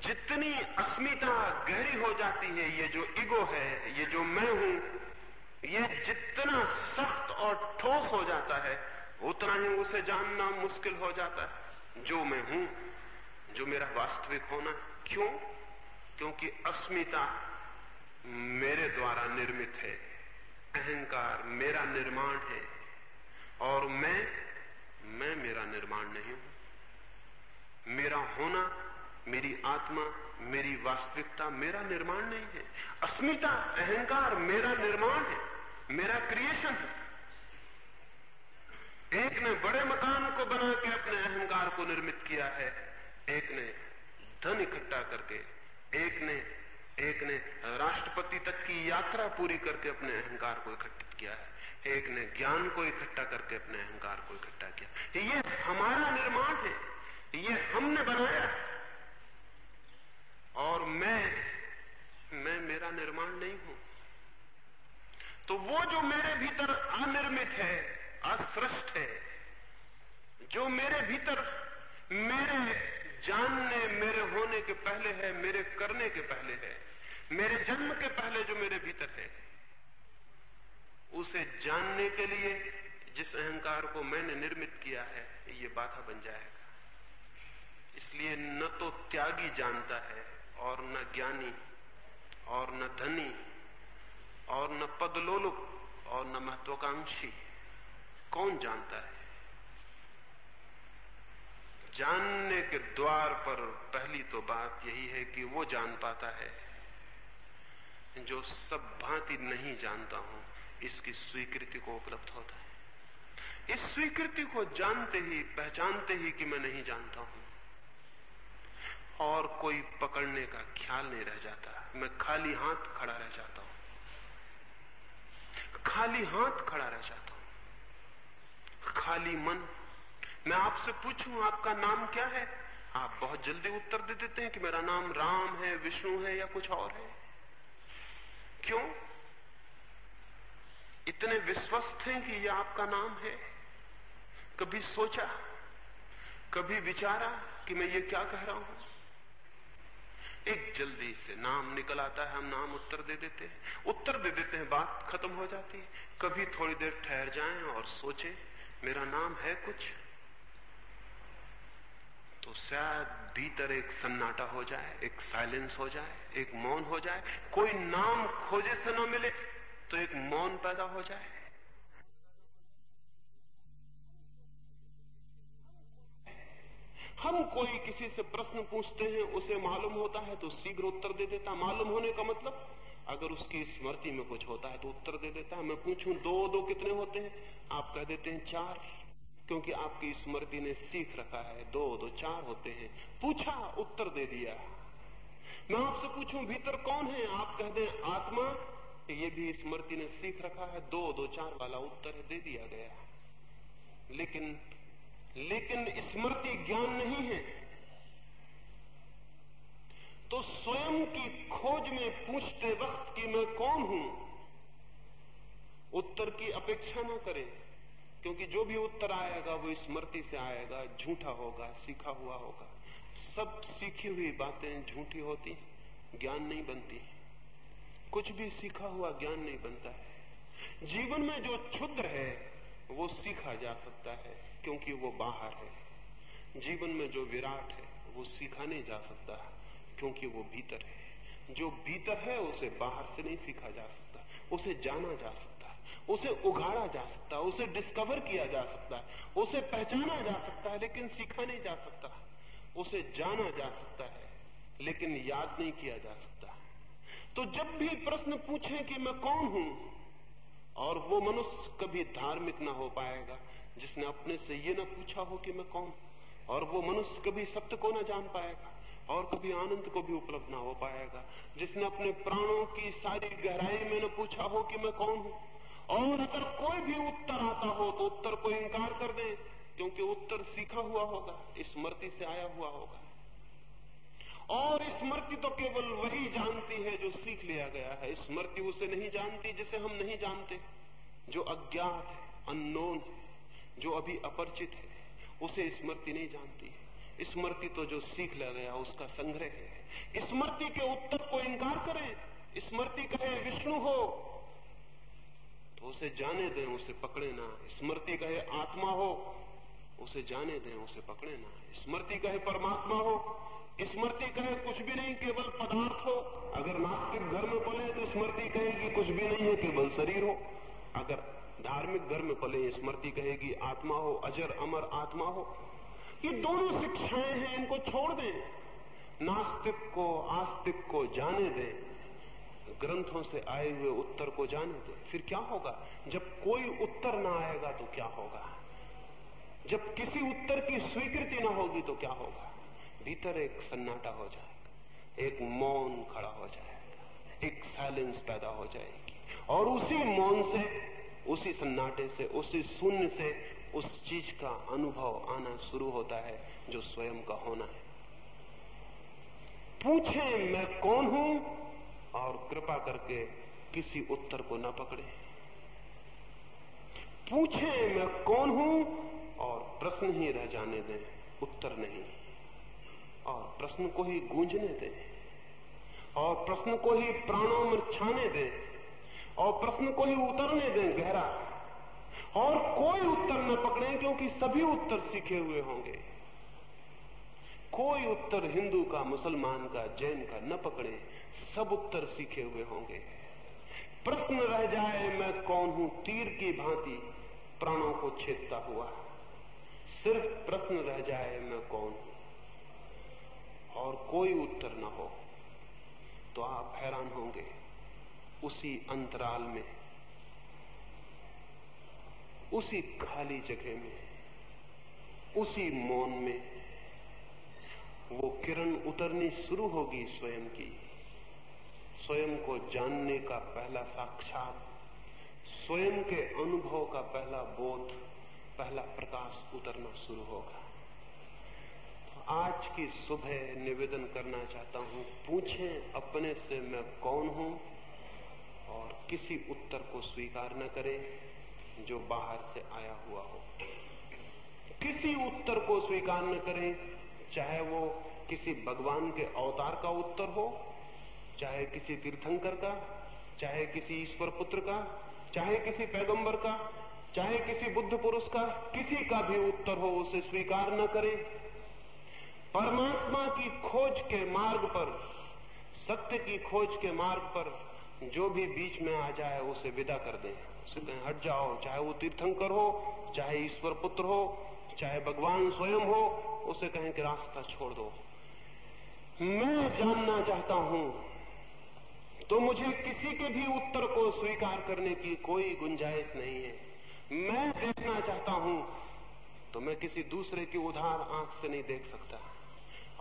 जितनी अस्मिता गहरी हो जाती है, ये जो ईगो है, ये जो मैं हूँ, ये जितना सख्त और ठोस हो जाता है, उतना ही उसे जानना मुश्किल हो जाता है। जो मैं हूँ जो मेरा वास्तविक होना? क्यों? क्योंकि अस्मिता मेरे द्वारा निर्मित है। अहंकार मेरा निर्माण है। और मैं मैं मेरा निर्माण नहीं हूँ। मेरा होना, मेरी आत्मा, मेरी वास्तविकता मेरा निर्माण नहीं है। अस्मिता, अहंकार मेरा निर्माण है। मेरा क्रिएशन है। एक ने बड़े मकान को बना के अपने अहंकार को निर्मित किया है। एक ने धन इकट्ठा करके, एक ने एक ने राष्ट्रपति तक की यात्रा पूरी करके अपने अहंकार को इकट्ठित किया है। एक ने ज्ञान को इकट्ठा करके अपने अहंकार को इकट्ठा किया ये हमारा निर्माण है। ये हमने बनाया और मैं मैं मेरा निर्माण नहीं हूँ। तो वो जो मेरे भीतर अनिर्मित है असृष्ट है, जो मेरे भीतर मेरे जानने मेरे होने के पहले है, मेरे करने के पहले है, मेरे जन्म के पहले जो मेरे भीतर है, उसे जानने के लिए जिस अहंकार को मैंने निर्मित किया है, ये बाधा बन जाएगा। इसलिए न तो त्यागी जानता है, और न ज्ञानी, और न धनी, और न पदलोलुप, और न महत्वाकांक्षी। कौन जानता है? जानने के द्वार पर पहली तो बात यही है कि वो जान पाता है। जो सब भांति नहीं जानता हूँ, इसकी स्वीकृति को उपलब्ध होता है। इस स्वीकृति को जानते ही, पहचानते ही कि मैं नहीं जानता हूँ। और कोई पकड़ने का ख्याल नहीं रह जाता। मैं खाली हाथ खड़ा रह जाता हूँ। खाली हाथ खड़ा रह जाता हूँ। खाली मन मैं आपसे पूछूँ, आपका नाम क्या है? आप बहुत जल्दी उत्तर दे देते हैं कि मेरा नाम राम है, विष्णु है या कुछ और है। क्यों? इतने विश्वस्त हैं कि यह आपका नाम है। कभी सोचा, कभी विचारा कि मैं ये क्या कह रहा हूँ? एक जल्दी से नाम निकल आता है, हम नाम उत्तर दे देते हैं। उत्तर दे देते हैं, बात खत्म हो जाती है। कभी थोड़ी देर ठहर जाएँ और सोचें, मेरा नाम है कुछ? तो शायद भीतर एक सन्नाटा हो जाए, एक साइलेंस हो जाए, एक मौन हो जाए। कोई नाम खोजे से न मिले तो एक मौन पैदा हो जाए। हम कोई किसी से प्रश्न पूछते हैं, उसे मालूम होता है तो शीघ्र उत्तर दे देता। मालूम होने का मतलब अगर उसकी स्मृति में कुछ होता है तो उत्तर दे देता। है मैं पूछूँ, दो दो कितने होते हैं? आप कह देते हैं चार। क्योंकि आपकी स्मृति ने सीख रखा है। दो दो, चार होते हैं। पूछा, उत्तर दे दिया। मैं आपसे पूछूँ, भीतर कौन है? आप कह दें, आत्मा। ये भी स्मृति ने सीख रखा है। दो दो, चार वाला उत्तर दे दिया गया। लेकिन लेकिन स्मृति ज्ञान नहीं है। तो स्वयं की खोज में पूछते वक्त कि मैं कौन हूँ? उत्तर की अपेक्षा न करें। क्योंकि जो भी उत्तर आएगा, वो स्मृति से आएगा, झूठा होगा, सीखा हुआ होगा। सब सीखी हुई बातें झूठी होती ज्ञान नहीं बनती। कुछ भी सीखा हुआ ज्ञान नहीं बनता है। जीवन में जो क्षुद्र है, वो सीखा जा सकता है, क्योंकि वो बाहर है। जीवन में जो विराट है, वो सीखा नहीं जा सकता, क्योंकि वो भीतर है। जो भीतर है, उसे बाहर से नहीं सीखा जा सकता, उसे जाना जा सकता। उसे उगाड़ा जा सकता है, उसे डिस्कवर किया जा सकता है, उसे पहचाना जा सकता है, लेकिन सीखा नहीं जा सकता उसे जाना जा सकता है, लेकिन याद नहीं किया जा सकता तो जब भी प्रश्न पूछे कि मैं कौन हूँ, और वो मनुष्य कभी धार्मिक ना हो पाएगा, जिसने अपने से ये ना पूछा हो कि मैं कौन और वो मनुष्य कभी सत्य को ना जान पाएगा, और कभी आनंद को भी उपलब्ध ना हो पाएगा, जिसने अपने प्राणों की सारी गहराई में न पूछा हो कि मैं कौन हूँ और अगर कोई भी उत्तर आता हो तो उत्तर को इंकार कर दें, क्योंकि उत्तर सीखा हुआ होगा स्मृति से आया हुआ होगा। और स्मृति तो केवल वही जानती है जो सीख लिया गया है। स्मृति उसे नहीं जानती जिसे हम नहीं जानते। जो अज्ञात है अननोन है, जो अभी अपरिचित है, उसे स्मृति नहीं जानती। स्मृति तो जो सीख लिया गया, उसका संग्रह है। स्मृति के उत्तर को इंकार करें। स्मृति कहे, विष्णु हो तो उसे जाने दें, उसे पकड़े ना। स्मृति कहे, आत्मा हो। उसे जाने दें, उसे पकड़े ना। स्मृति कहे, परमात्मा हो। स्मृति कहे, कुछ भी नहीं, केवल पदार्थ हो। अगर नास्तिक घर में पले तो स्मृति कहेगी कुछ भी नहीं है, केवल शरीर हो। अगर धार्मिक घर में पले, स्मृति कहेगी आत्मा हो, अजर, अमर, आत्मा हो। ये दोनों शिक्षाएँ हैं, इनको छोड़ दें। नास्तिक को, आस्तिक को जाने दें। ग्रंथों से आए हुए उत्तर को जाने दें। फिर क्या होगा? जब कोई उत्तर ना आएगा तो क्या होगा? जब किसी उत्तर की स्वीकृति ना होगी तो क्या होगा? भीतर एक सन्नाटा हो जाएगा, एक मौन खड़ा हो जाएगा, एक साइलेंस पैदा हो जाएगी। और उसी मौन से, उसी सन्नाटे से, उसी शून्य से उस चीज़ का अनुभव आना शुरू होता है जो स्वयं का होना है। पूछे, मैं कौन हूँ? और कृपा करके किसी उत्तर को न पकड़े। पूछे मैं कौन हूँ? और प्रश्न ही रह जाने दें, उत्तर नहीं। और प्रश्न को ही गूंजने दें। और प्रश्न को ही प्राणों में छाने दें। और प्रश्न को ही उतरने दें गहरा। और कोई उत्तर न पकड़े, क्योंकि सभी उत्तर सीखे हुए होंगे। कोई उत्तर हिंदू का, मुसलमान का, जैन का न पकड़े सब उत्तर सीखे हुए होंगे। प्रश्न रह जाए, मैं कौन हूँ? तीर की भांति प्राणों को छेदता हुआ। सिर्फ़ प्रश्न रह जाए, मैं कौन हूँ? और कोई उत्तर न हो तो आप हैरान होंगे उसी अंतराल में, उसी खाली जगह में, उसी मौन में। वो किरण उतरनी शुरू होगी स्वयं की। स्वयं को जानने का पहला साक्षात, स्वयं के अनुभव का पहला बोध, पहला प्रकाश उतरना शुरू होगा। तो आज की सुबह निवेदन करना चाहता हूँ, पूछें अपने से मैं कौन हूँ और किसी उत्तर को स्वीकार न करें जो बाहर से आया हुआ हो। किसी उत्तर को स्वीकार न करें, चाहे वो किसी भगवान के अवतार का उत्तर हो चाहे किसी तीर्थंकर का, चाहे किसी ईश्वर पुत्र का, चाहे किसी पैगंबर का, चाहे किसी बुद्ध पुरुष का, किसी का भी उत्तर हो, उसे स्वीकार न करें। परमात्मा की खोज के मार्ग पर, सत्य की खोज के मार्ग पर जो भी बीच में आ जाए, उसे विदा कर दें। उसे कहें, हट जाओ, चाहे वो तीर्थंकर हो, चाहे ईश्वर पुत्र हो, चाहे भगवान स्वयं हो, उसे कहें कि रास्ता छोड़ दो। मैं जानना चाहता हूँ तो मुझे किसी के भी उत्तर को स्वीकार करने की कोई गुंजाइश नहीं है। मैं देखना चाहता हूँ तो मैं किसी दूसरे की उधार आँख से नहीं देख सकता।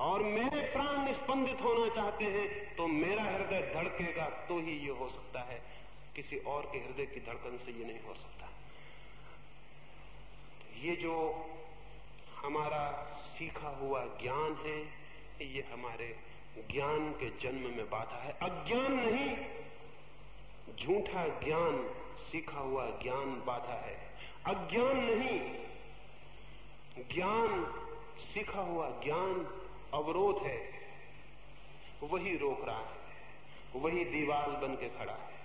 और मेरे प्राण निस्पंदित होना चाहते हैं तो मेरा हृदय धड़केगा तो ही ये हो सकता है। किसी और के हृदय की धड़कन से ये नहीं हो सकता। ये जो हमारा सीखा हुआ ज्ञान है, ये हमारे ज्ञान के जन्म में बाधा है। अज्ञान नहीं, झूठा ज्ञान, सीखा हुआ ज्ञान बाधा है। अज्ञान नहीं, ज्ञान, सीखा हुआ ज्ञान अवरोध है। वही रोक रहा है, वही दीवार बन के खड़ा है।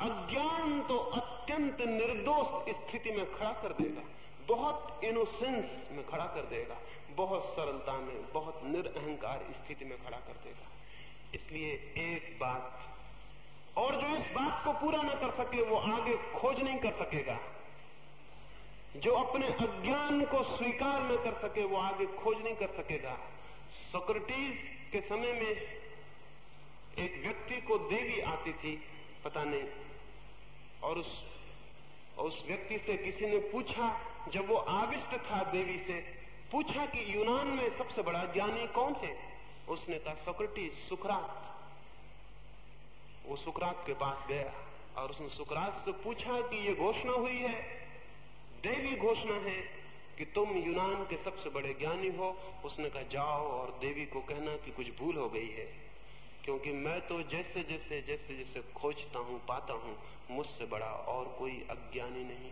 अज्ञान तो अत्यंत निर्दोष स्थिति में खड़ा कर देगा, बहुत इनोसेंस में खड़ा कर देगा। बहुत सरलता में, बहुत निरअहकार स्थिति में खड़ा कर देगा। इसलिए एक बात, और जो इस बात को पूरा न कर सके, वो आगे खोज नहीं कर सकेगा। जो अपने अज्ञान को स्वीकार न कर सके, वो आगे खोज नहीं कर सकेगा। सोक्रेटिस के समय में एक व्यक्ति को देवी आती थी, पता नहीं, और उस उस व्यक्ति से किसी ने पूछा, जब वो आविष्ट था देवी से पूछा कि यूनान में सबसे बड़ा ज्ञानी कौन है उसने कहा, सोक्रेटिस, सुकरात। वो सुकरात के पास गया और उसने सुकरात से पूछा कि ये घोषणा हुई है, देवी घोषणा है कि तुम यूनान के सबसे बड़े ज्ञानी हो। उसने कहा, जाओ और देवी को कहना कि कुछ भूल हो गई है, क्योंकि मैं तो जैसे जैसे जैसे जैसे खोजता हूँ, पाता हूँ, मुझसे बड़ा और कोई अज्ञानी नहीं।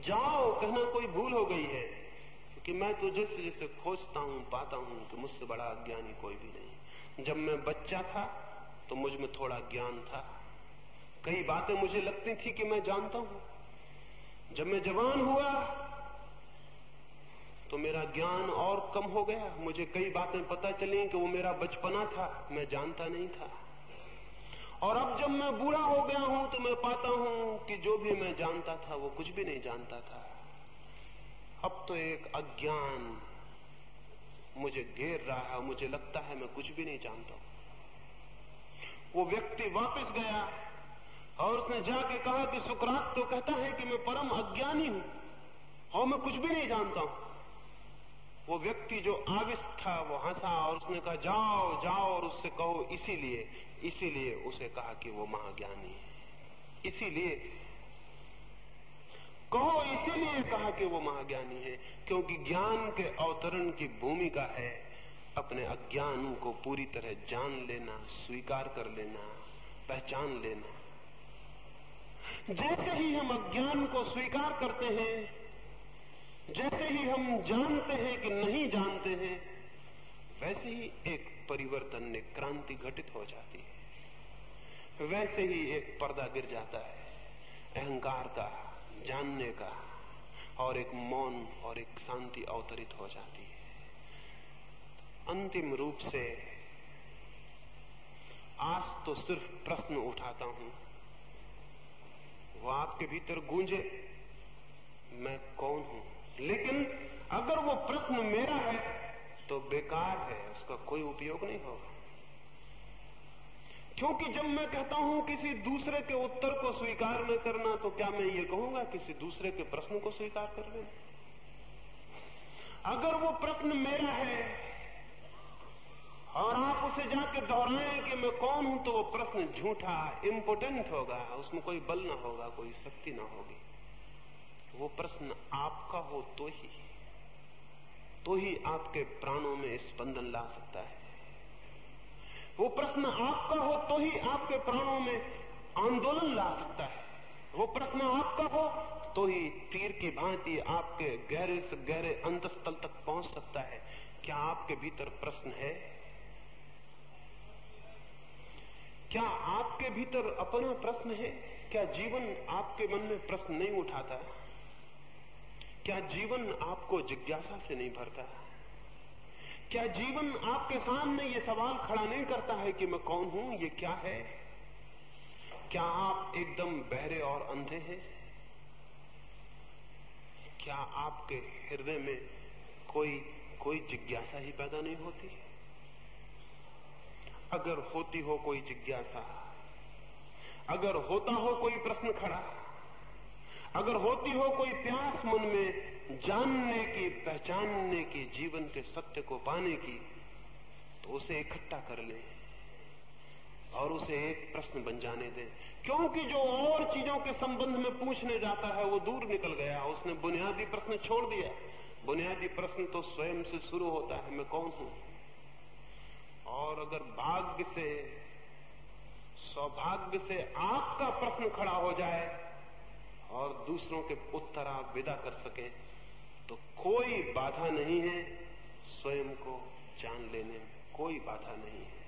जाओ, कहना कोई भूल हो गई है। क्योंकि मैं तो जैसे जैसे खोजता हूँ, पाता हूँ कि मुझसे बड़ा अज्ञानी कोई भी नहीं। जब मैं बच्चा था तो मुझमें थोड़ा ज्ञान था। कई बातें मुझे लगती थी कि मैं जानता हूँ। जब मैं जवान हुआ तो मेरा ज्ञान और कम हो गया। मुझे कई बातें पता चली कि वो मेरा बचपना था, मैं जानता नहीं था। और अब जब मैं बूढ़ा हो गया हूँ तो मैं पाता हूँ कि जो भी मैं जानता था, वो कुछ भी नहीं जानता था। अब तो एक अज्ञान मुझे घेर रहा है, मुझे लगता है मैं कुछ भी नहीं जानता वो व्यक्ति वापस गया और उसने जाके कहा कि सुकरात तो कहता है कि मैं परम अज्ञानी हूँ और मैं कुछ भी नहीं जानता हूँ। वो व्यक्ति जो आविष्ट था, वो हंसा और उसने कहा, जाओ जाओ और उससे कहो, इसीलिए इसीलिए उसे कहा कि वो महाज्ञानी है। इसीलिए कहो, इसीलिए कहा कि वो महाज्ञानी है, क्योंकि ज्ञान के अवतरण की भूमिका है अपने अज्ञान को पूरी तरह जान लेना, स्वीकार कर लेना, पहचान लेना। जैसे ही हम अज्ञान को स्वीकार करते हैं, जैसे ही हम जानते हैं कि नहीं जानते हैं वैसे ही एक परिवर्तन एक क्रांति घटित हो जाती है। वैसे ही एक पर्दा गिर जाता है, अहंकार का, जानने का, और एक मौन और एक शांति अवतरित हो जाती है। अंतिम रूप से आज तो सिर्फ़ प्रश्न उठाता हूँ, वो आपके भीतर गूंजे, मैं कौन हूँ? लेकिन अगर वो प्रश्न मेरा है तो बेकार है, उसका कोई उपयोग नहीं होगा। क्योंकि जब मैं कहता हूँ किसी दूसरे के उत्तर को स्वीकार न करना तो क्या मैं ये कहूँगा, किसी दूसरे के प्रश्न को स्वीकार कर लेना अगर वो प्रश्न मेरा है, और आप उसे जाके दोहराएँ कि मैं कौन हूँ तो वो प्रश्न झूठा, इम्पोर्टेंट होगा, उसमें कोई बल ना होगा, कोई शक्ति ना होगी। वो प्रश्न आपका हो तो ही। तो ही आपके प्राणों में स्पंदन ला सकता है। वो प्रश्न आपका हो तो ही आपके प्राणों में आंदोलन ला सकता है। वो प्रश्न आपका हो तो ही तीर की भांति आपके गहरे से गहरे अंतस्थल तक पहुँच सकता है। क्या आपके भीतर प्रश्न है? क्या आपके भीतर अपना प्रश्न है? क्या जीवन आपके मन में प्रश्न नहीं उठाता? क्या जीवन आपको जिज्ञासा से नहीं भरता? क्या जीवन आपके सामने ये सवाल खड़ा नहीं करता है कि मैं कौन हूँ, ये क्या है? क्या आप एकदम बहरे और अंधे हैं? क्या आपके हृदय में कोई कोई जिज्ञासा ही पैदा नहीं होती? अगर होती हो कोई जिज्ञासा, अगर होता हो कोई प्रश्न खड़ा अगर होती हो कोई प्यास मन में, जानने की, पहचानने की, जीवन के सत्य को पाने की तो उसे इकट्ठा कर ले और उसे एक प्रश्न बन जाने दे। क्योंकि जो और चीज़ों के संबंध में पूछने जाता है, वो दूर निकल गया। उसने बुनियादी प्रश्न छोड़ दिया। बुनियादी प्रश्न तो स्वयं से शुरू होता है, मैं कौन हूँ? और अगर भाग्य से, सौभाग्य से आपका प्रश्न खड़ा हो जाए और दूसरों के उत्तर विदा कर सके तो कोई बाधा नहीं है स्वयं को जान लेने में। कोई बाधा नहीं है।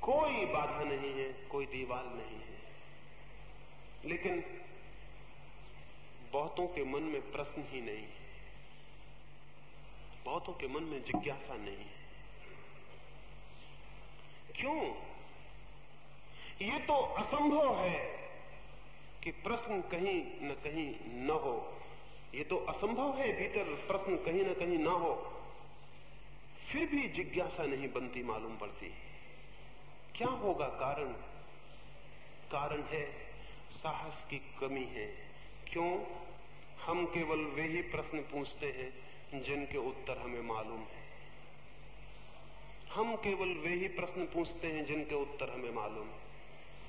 कोई बाधा नहीं है, कोई दीवार नहीं है। लेकिन बहुतों के मन में प्रश्न ही नहीं है। बहुतों के मन में जिज्ञासा नहीं है। क्यों? ये तो असंभव है। कि प्रश्न कहीं न कहीं न हो। ये तो असंभव है भीतर प्रश्न कहीं न कहीं न हो। फिर भी जिज्ञासा नहीं बनती, मालूम पड़ती। क्या होगा कारण? कारण है साहस की कमी है। क्यों? हम केवल वे ही प्रश्न पूछते हैं जिनके उत्तर हमें मालूम है। हम केवल वे ही प्रश्न पूछते हैं जिनके उत्तर हमें मालूम है।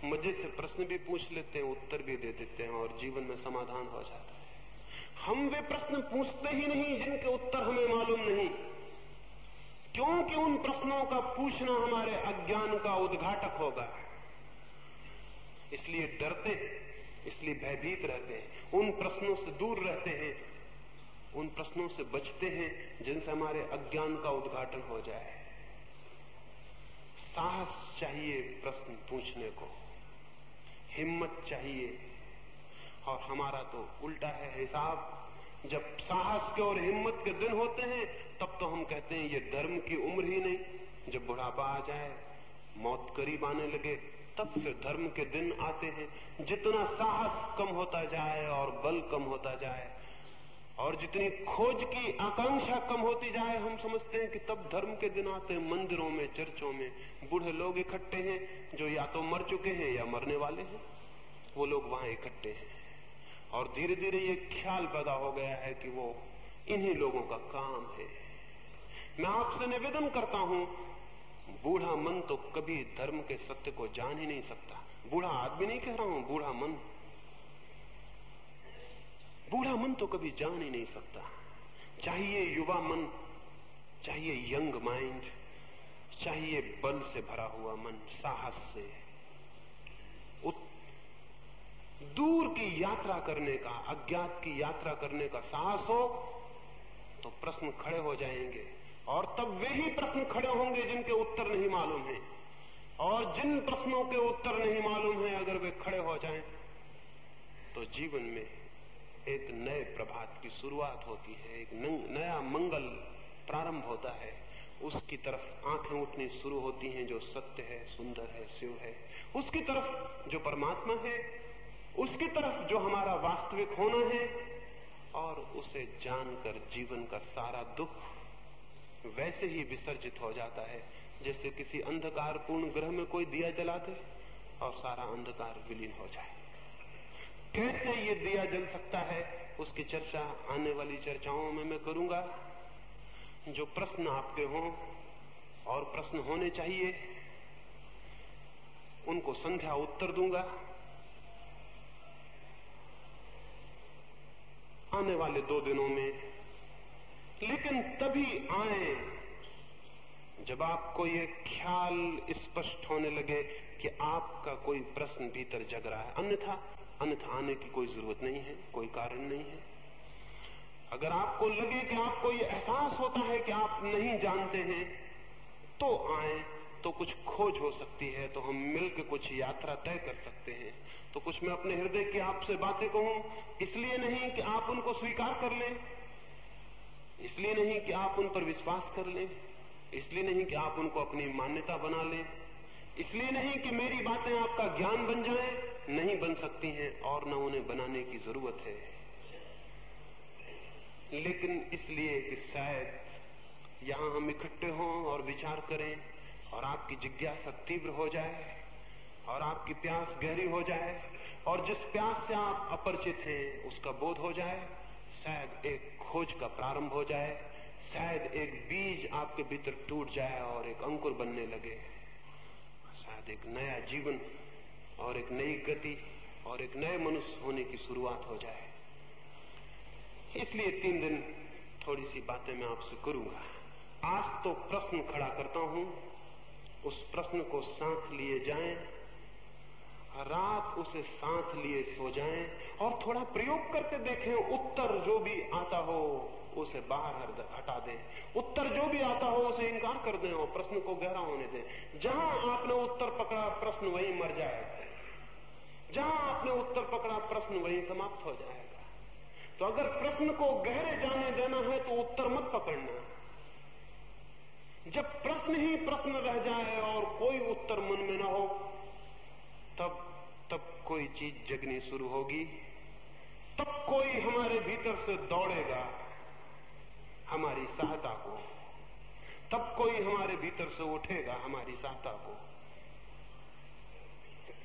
मज़े से प्रश्न भी पूछ लेते हैं उत्तर भी दे देते हैं और जीवन में समाधान हो जाता है। हम वे प्रश्न पूछते ही नहीं जिनके उत्तर हमें मालूम नहीं। क्योंकि उन प्रश्नों का पूछना हमारे अज्ञान का उद्घाटक होगा। इसलिए डरते इसलिए भयभीत रहते हैं, उन प्रश्नों से दूर रहते हैं, उन प्रश्नों से बचते हैं जिनसे हमारे अज्ञान का उद्घाटन हो जाए। साहस चाहिए प्रश्न पूछने को। हिम्मत चाहिए। और हमारा तो उल्टा है हिसाब। जब साहस के और हिम्मत के दिन होते हैं, तब तो हम कहते हैं, ये धर्म की उम्र ही नहीं। जब बुढ़ापा आ जाए, मौत करीब आने लगे, तब फिर धर्म के दिन आते हैं। जितना साहस कम होता जाए और बल कम होता जाए और जितनी खोज की आकांक्षा कम होती जाए, हम समझते हैं कि तब धर्म के दिन आते मंदिरों में, चर्चों में। बूढ़े लोग इकट्ठे हैं, जो या तो मर चुके हैं या मरने वाले हैं, वो लोग वहाँ इकट्ठे हैं। और धीरे धीरे ये ख्याल पैदा हो गया है कि वो इन्हीं लोगों का काम है। मैं आपसे निवेदन करता हूँ, बूढ़ा मन तो कभी धर्म के सत्य को जान ही नहीं सकता। बूढ़ा आदमी नहीं कह रहा हूँ, बूढ़ा मन बूढ़ा मन तो कभी जान ही नहीं सकता। चाहिए युवा मन, चाहिए यंग माइंड, चाहिए बल से भरा हुआ मन, साहस से। दूर की यात्रा करने का, अज्ञात की यात्रा करने का साहस हो तो प्रश्न खड़े हो जाएँगे। और तब वे ही प्रश्न खड़े होंगे जिनके उत्तर नहीं मालूम है। और जिन प्रश्नों के उत्तर नहीं मालूम है, अगर वे खड़े हो जाएँ तो जीवन में एक नए प्रभात की शुरुआत होती है, एक नया मंगल प्रारंभ होता है। उसकी तरफ़ आँखें उठनी शुरू होती हैं, जो सत्य है, सुंदर है, शिव है। उसकी तरफ़ जो परमात्मा है, उसकी तरफ़ जो हमारा वास्तविक होना है, और उसे जानकर जीवन का सारा दुख वैसे ही विसर्जित हो जाता है, जैसे किसी अंधकारपूर्ण ग्रह में कोई दिया जला दे और सारा अंधकार विलीन हो जाए। कैसे ये दिया जल सकता है, उसकी चर्चा आने वाली चर्चाओं में मैं करूँगा। जो प्रश्न आपके हों, और प्रश्न होने चाहिए, उनको संध्या उत्तर दूँगा। आने वाले दो दिनों में, लेकिन तभी आए, जब आपको ये ख्याल स्पष्ट होने लगे कि आपका कोई प्रश्न भीतर जग रहा है। अन्यथा अन्यथा आने की कोई ज़रूरत नहीं है, कोई कारण नहीं है। अगर आपको लगे कि आपको ये एहसास होता है कि आप नहीं जानते हैं तो आए तो कुछ खोज हो सकती है तो हम मिलकर कुछ यात्रा तय कर सकते हैं। तो कुछ मैं अपने हृदय की आपसे बातें कहूँ, इसलिए नहीं कि आप उनको स्वीकार कर लें। इसलिए नहीं कि आप उन पर विश्वास कर लें। इसलिए नहीं कि आप उनको अपनी मान्यता बना लें। इसलिए नहीं कि मेरी बातें आपका ज्ञान बन जाए, नहीं बन सकती हैं और न उन्हें बनाने की ज़रूरत है। लेकिन इसलिए कि शायद यहाँ हम इकट्ठे हों और विचार करें और आपकी जिज्ञासा तीव्र हो जाए और आपकी प्यास गहरी हो जाए और जिस प्यास से आप अपरिचित हैं, उसका बोध हो जाए, शायद एक खोज का प्रारंभ हो जाए, शायद एक बीज आपके भीतर टूट जाए और एक अंकुर बनने लगे। शायद एक नया जीवन और एक नई गति और एक नए मनुष्य होने की शुरुआत हो जाए। इसलिए तीन दिन थोड़ी सी बातें मैं आपसे करूँगा। आज तो प्रश्न खड़ा करता हूँ। उस प्रश्न को सांस लिए जाएँ, रात उसे साथ लिए सो जाएँ और थोड़ा प्रयोग करके देखें उत्तर जो भी आता हो। उसे बाहर हटा दें। उत्तर जो भी आता हो उसे इनकार कर दें और प्रश्न को गहरा होने दें। जहाँ आपने उत्तर पकड़ा, प्रश्न वहीं मर जाएगा। जहाँ आपने उत्तर पकड़ा, प्रश्न वहीं समाप्त हो जाएगा। तो अगर प्रश्न को गहरे जाने देना है तो उत्तर मत पकड़ना। जब प्रश्न ही प्रश्न रह जाए और कोई उत्तर मन में ना हो, तब तब कोई चीज़ जगनी शुरू होगी। तब कोई हमारे भीतर से दौड़ेगा। हमारी सहायता को। तब कोई हमारे भीतर से उठेगा हमारी सहायता को।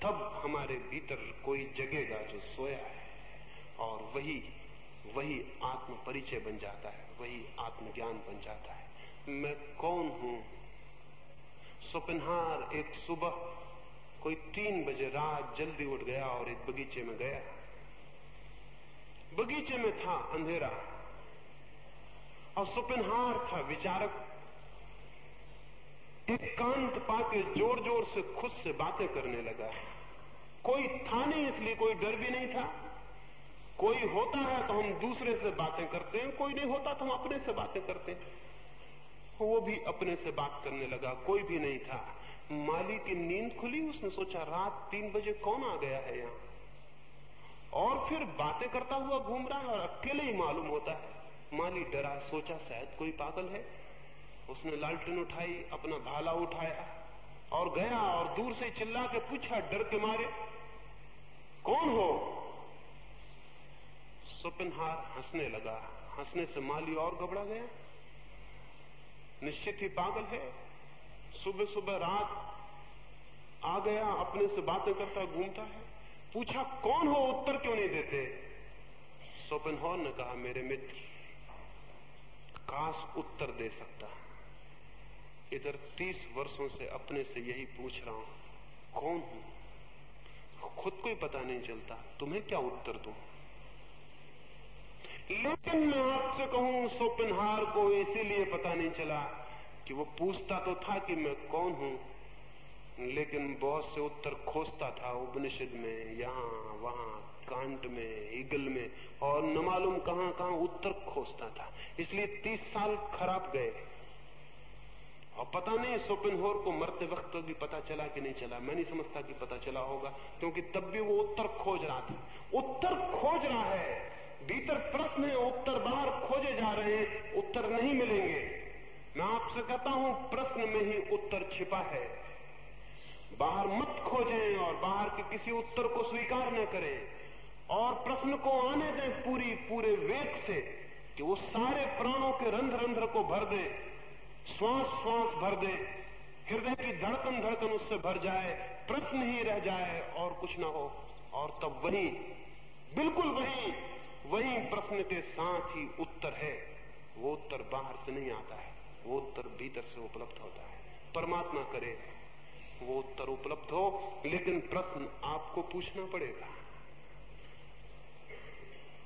तब हमारे भीतर कोई जगेगा जो सोया है और वही वही आत्म परिचय बन जाता है, वही आत्मज्ञान बन जाता है। मैं कौन हूँ? सुपनहार एक सुबह कोई तीन बजे रात जल्दी उठ गया और एक बगीचे में गया। बगीचे में था, अंधेरा। और सुपनहार था विचारक। एकांत पाके ज़ोर ज़ोर से खुद से बातें करने लगा। कोई था नहीं, इसलिए कोई डर भी नहीं था। कोई होता है तो हम दूसरे से बातें करते हैं, कोई नहीं होता तो हम अपने से बातें करते हैं। वो भी अपने से बात करने लगा, कोई भी नहीं था। माली की नींद खुली, उसने सोचा, रात तीन बजे कौन आ गया है यहाँ? और फिर बातें करता हुआ घूम रहा है और अकेले ही मालूम होता है। माली डरा सोचा शायद कोई पागल है। उसने लालटेन उठाई, अपना भाला उठाया और गया और दूर से चिल्ला के पूछा, डर के मारे, कौन हो? सुपिनहार हंसने लगा। हंसने से माली और घबरा गया। निश्चित ही पागल है। सुबह सुबह रात आ गया, अपने से बातें करता घूमता है। पूछा, कौन हो? उत्तर क्यों नहीं देते। सोपेनहॉर ने कहा, मेरे मित्र। काश उत्तर दे सकता इधर तीस वर्षों से अपने से यही पूछ रहा हूँ, कौन हूँ? खुद को ही पता नहीं चलता, तुम्हें क्या उत्तर दू? लेकिन मैं आपसे कहूँ, सोपिनहार को इसीलिए पता नहीं चला कि वो पूछता तो था कि मैं कौन हूँ लेकिन बहुत से उत्तर खोजता था उपनिषद में, यहाँ, वहाँ कांट में ईगल में, और न मालूम कहाँ कहाँ उत्तर खोजता था। इसलिए तीस साल खराब गए। और पता नहीं, सोपिनहोर को मरते वक्त भी पता चला कि नहीं चला। मैं नहीं समझता कि पता चला होगा, क्योंकि तब भी वो उत्तर खोज रहा था। उत्तर खोज रहा है। भीतर प्रश्न है, उत्तर बाहर खोजे जा रहे हैं, उत्तर नहीं मिलेंगे। मैं आपसे कहता हूँ, प्रश्न में ही उत्तर छिपा है। बाहर मत खोजें और बाहर के किसी उत्तर को स्वीकार न करें। और प्रश्न को आने दें पूरी, पूरे वेग से कि वो सारे प्राणों के रंध्र रंध्र को भर दे श्वास श्वास भर दे। हृदय की धड़कन धड़कन उससे भर जाए, प्रश्न ही रह जाए और कुछ ना हो। और तब वही, बिल्कुल वही वही प्रश्न के साथ ही उत्तर है। वो उत्तर बाहर से नहीं आता है, वो उत्तर भीतर से उपलब्ध होता है। परमात्मा करे। वो उत्तर उपलब्ध हो, लेकिन प्रश्न आपको पूछना पड़ेगा।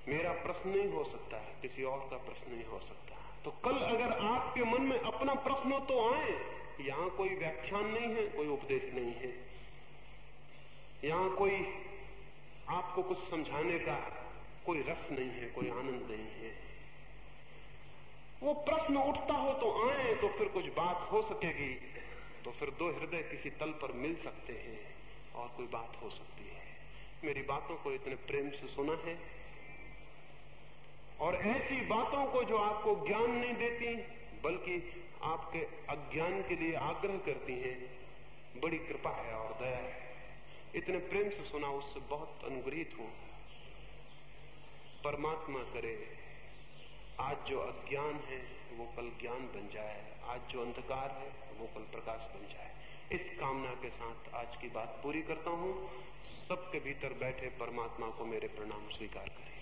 मेरा प्रश्न नहीं हो सकता है किसी और का प्रश्न नहीं हो सकता। तो कल अगर आपके मन में अपना प्रश्न हो तो आए। यहाँ कोई व्याख्यान नहीं है, कोई उपदेश नहीं है। यहाँ कोई आपको कुछ समझाने का कोई रस नहीं है, कोई आनंद नहीं है। वो प्रश्न उठता हो तो आए तो फिर कुछ बात हो सकेगी। तो फिर दो हृदय किसी तल पर मिल सकते हैं और कोई बात हो सकती है। मेरी बातों को इतने प्रेम से सुना है और ऐसी बातों को जो आपको ज्ञान नहीं देती, बल्कि आपके अज्ञान के लिए आग्रह करती हैं, बड़ी कृपा है और दया है। इतने प्रेम से सुना, उससे बहुत अनुग्रहित हूँ। परमात्मा करे, आज जो अज्ञान है वो कल ज्ञान बन जाए। आज जो अंधकार है वो कल प्रकाश बन जाए। इस कामना के साथ आज की बात पूरी करता हूँ। सबके भीतर बैठे परमात्मा को मेरे प्रणाम स्वीकार करें।